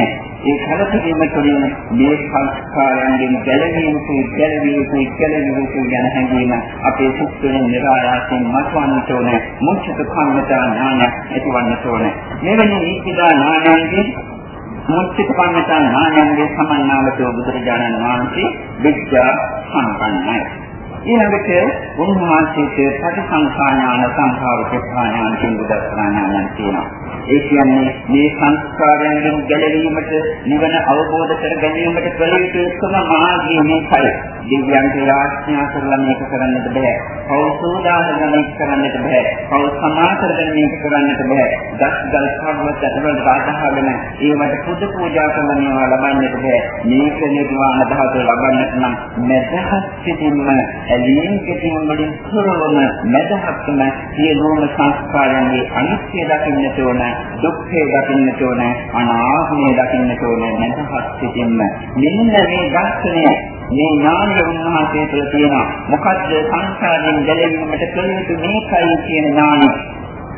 ඒ කලකිරීම තුළින් මේ සංස්කාරයන්ගෙන් ගැලවීමේ ගැලවීමේ ගැලවීමේ යන හැඟීම අපේ සුත්තෙන් නිරායාසයෙන් මතවන්නට ඕන. මුචිත කම්මතා ඥාන ඇතිවන්නට ඕන. මෙවැනි ඊකිදා ඥානයන්ගේ මුචිත කම්මතා ඥානයන්ගේ සමන්නාමතෝ බුදුරජාණන් වහන්සේ විද්‍යා සම්පන්නයි. ඊළඟට උන්වහන්සේට පටිසංඛා ඥාන සංඛාර ප්‍රඥාන කියන දර්ශනා ඥානයන් තියෙනවා. ඒ කියන්නේ මේ සංස්කාරයෙන් ගැලවීමට නිවන අවබෝධ කර ගැනීමට කළ යුතු එකම මාර්ගය මේකයි. දිව්‍යයන් කියලා ආඥා කරලා මේක කරන්නට බෑ. කෞසෝදාහන මේක කරන්නට බෑ. කෞ සමාතරගෙන මේක කරන්නට බෑ. දස් ගල් කඩුවත් ඇතුළත බාධාගෙන ඒවට පුද පූජා කරන මේවා ලබන්නට බෑ. මේක නිර්වාණ ධාතුව ලබන්නට නම් මෙතහත් සිටින්න ඇලීම් කෙටින් වලින් කරවන මදහත්ම සියලුම සංස්කාරයන්ගේ අනිත්‍ය දකින්නට ඕන දුක්ඛය දකින්නට ඕන අනාත්මය දකින්නට ඕන මදහත් සිටින්න මෙන්න මේ දර්ශනය මේ ඥානය උන්වහන්සේ තුළ තියෙනවා. මොකද්ද සංස්කාරයෙන් ගැලවීමට කළ යුතු මේකයි කියන ඥානය.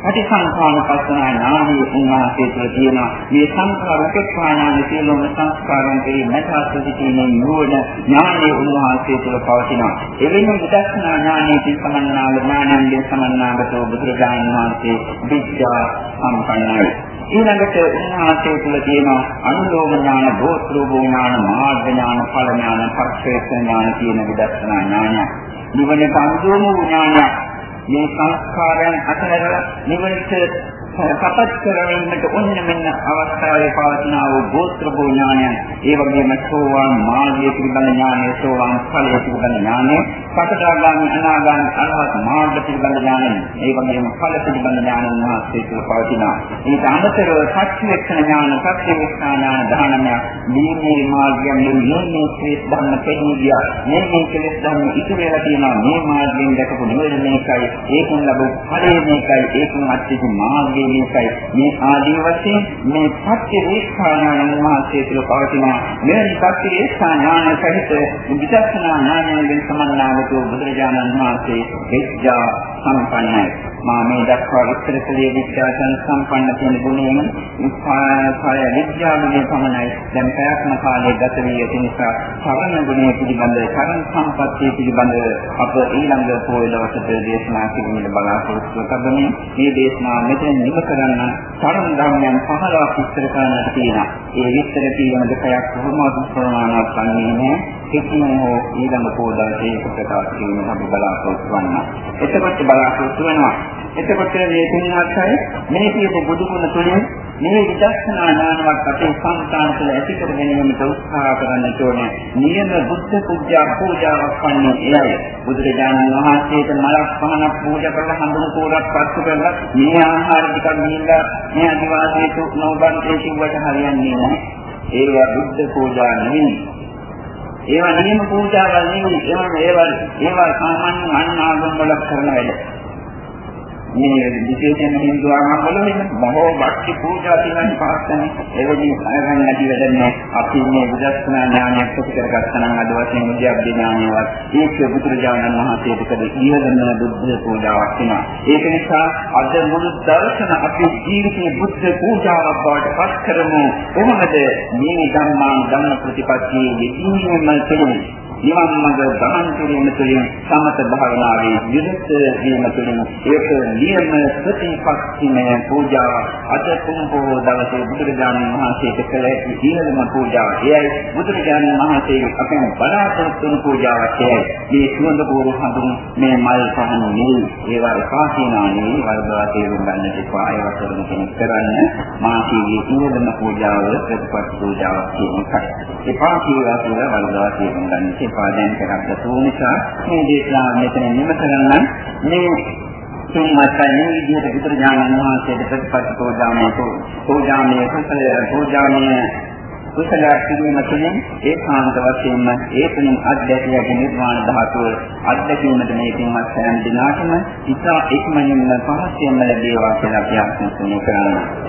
පටිසංඛාන පස්සනා ඥානීය උන්වහන්සේ තුළ තියෙන මේ සංස්කාර උපේක්ෂාඥාන සියලුම සංස්කාරයන් කෙරෙහි මතහත් සිටීමේ නුවණ ඥානීය උන්වහන්සේ තුළ පවතිනවා. එවෙනුම විදර්ශනා ඥානයේ සමන්නාල ඥානන්ගේ සමන්නාගතෝ බුදුරජාණන් වහන්සේ විද්‍යා සම්පන්නයි. ඊළඟට උන්වහන්සේ තුළ තියෙන අනුලෝම ඥාන, භෝත්‍රෝභ ඥාන, මාර්ග ඥාන, ඵල ඥාන, පක්ෂේක්ෂ ඥාන කියන විදර්ශනා ඥානය. නිවනට අනුලෝම ඥානය මේ සංස්කාරයන් අතහැරලා නිවනට සපත් කරගන්නට ඔන්න මෙන්න අවස්ථාවේ පවතින වූ ගෝත්‍ර ඥානයන් ඒ වගේම සෝවාන් මාර්ගය පිළිබඳ ඥානය සෝවාන් ඵලය පිළිබඳ ඥානය පටදාගාමි අනාගාමි අරහත් මාර්ග පිළිබඳ ඥානය ඒ වගේම ඵල පිළිබඳ ඥානය මහත්සේ තුළ පවතිනවා. ඊට අමතරව සත්‍යක්ෂණ ඥාන සත්‍යවිස්ථා ඥාන දානමය මේ මේ මාර්ගයෙන් මේ මේ ශ්‍රේෂ්ඨ ධර්ම පෙන්නීදියා මේ මේ කෙලෙස් ධර්ම ඉතුරු වෙලා තියෙනවා. මේ මාර්ගයෙන් දැකපු නිවන මේකයි ඒකෙන් ලැබු ඵලය මේකයි ඒකෙන් අත්‍යවශ්‍ය මාර්ගය මේකයි මේ ආදී වශයෙන් මේ සත්‍ය වේස්ථානයන් මහත්ය තුළ පවතින මෙවැනි සත්‍ය වේස්ථානයන් සහිත විදර්ශනා ඥානයෙන් සමන්නාගතෝ බුදුරජාණන් වහන්සේ විද්‍යා සම්පන්නයි මා මේ දක්වා විස්තර කළේ විද්‍යාසන සම්පන්න කියන ගුණයෙන් ඉස්පාය විද්‍යාවේ පමණයි දැන් ප්‍රයත්න කාලයේ ගත වී ඇති නිසා සරණ ගුණය පිළිබඳ සරණ සම්පත්තිය පිළිබඳ අප ඊළඟ පොය දවසට දේශනා කිරීමට බලාපොරොත්තු වෙන්නේ මේ දේශනාව මෙතන නිම කරන්න සරණ ධර්මයන් 15ක් විස්තර කරන්නට තියෙනවා. ඒ විස්තර පිළිබඳ පැයක් කොහොමද ප්‍රමාණවත් වන්නේ නැහැ. කිසිම හෝ ඊළඟ පොදාසේ ප්‍රකාශ කිරීම අපි බලාපොරොත්තු වෙනවා. එතකොට බලාපොරොත්තු වෙනවා. එතකොට මේ තුන්වත් අය මේ කියපු බුදු ගුණ තුළින් මේ විදර්ශනා ඥානවත් අපේ සංස්කාර තුළ ඇති කර ගැනීමට උත්සාහ කරන්නට ඕනේ. නියම බුද්ධ පූජා පූජාවක් වන්නේ එයයි. බුදුරජාණන් වහන්සේට මලක් පහනක් පූජා කරලා හඳුන කෝරක් පත්තු කරලා මේ ආහාර ටිකක් දීලා මේ අදිවාසීතු නොබන්තේ කිව්වට හරියන්නේ නැහැ. ඒවා බුද්ධ පූජා නෙවෙයි. ඒවා නියම පූජාවල් නෙවෙයි. ඒවා ඒවා ඒවා සාමාන්‍ය අන්නාගම් වල කරන වැඩ. මේ විශේෂයෙන්ම හින්දු ආගම වල වෙන බොහෝ භක්ති පූජා තියෙන පාස්තනේ එවැනි අයගන් නැති වෙන්නේ අපි මේ විදර්ශනා ඥානය ප්‍රති කරගත්තා නම් අද වශයෙන් විද්‍යාඥ ඥානයවත් ඒක බුදුරජාණන් වහන්සේට කළ ඉහළම බුද්ධ පූජාවක් වෙනවා. ඒක නිසා අද මුළු දර්ශන අපේ ජීවිතයේ බුද්ධ පූජාවක් බවට පත් කරමු. කොහොමද? මේ ධම්මා ධම්ම ප්‍රතිපත්තියේ යෙදීමම කෙරෙන්නේ. නිවන් මඟ ගමන් කිරීම තුළින් සමත භාවනාවේ විරුද්ධ වීම තුළින් ඒක නියම ප්‍රතිපක්ෂිමය පූජාව අද කුම්භෝ දවසේ බුදුරජාණන් වහන්සේට කළ හැකි සීලම පූජාව. එයයි බුදුරජාණන් වහන්සේගේ අපෙන් බලාපොරොත්තු වන පූජාවක් එයයි. මේ සුවඳ පූර්ව හඳුන් මේ මල් පහන නෙවෙයි. ඒවා එපාසීනා නෙවෙයි. වර්ධවා තේරුම් ගන්නට එපා. ඒවා කරන කෙනෙක් කරන්න මාසීගේ සීලම පූජාව ප්‍රතිපක්ෂ පූජාවක් කියන එකයි. එපාසීවා කියලා වර්ධවා තේරුම් ගන්න එපා. දැන් කරක් නිසා මේ දේශනාව මෙතන නිම කරන්න මේ තුන්වත්යි මේ විදිහට බුදුරජාණන් වහන්සේට ප්‍රතිපත්ති පෝජාමයේ පෝජාමයේ කුසල පෝජාමයේ කුසල කිරීම තුළින් ඒකාන්ත වශයෙන්ම ඒ තුළින් අධ්‍යක්ෂයගේ නිර්වාණ ධාතුව අධ්‍යක්ෂීමට මේකින්වත් සෑම දිනකටම ඉතා ඉක්මනින්ම පහසෙන්ම ලැබේවා කියලා අපි ආශිර්වාද කරනවා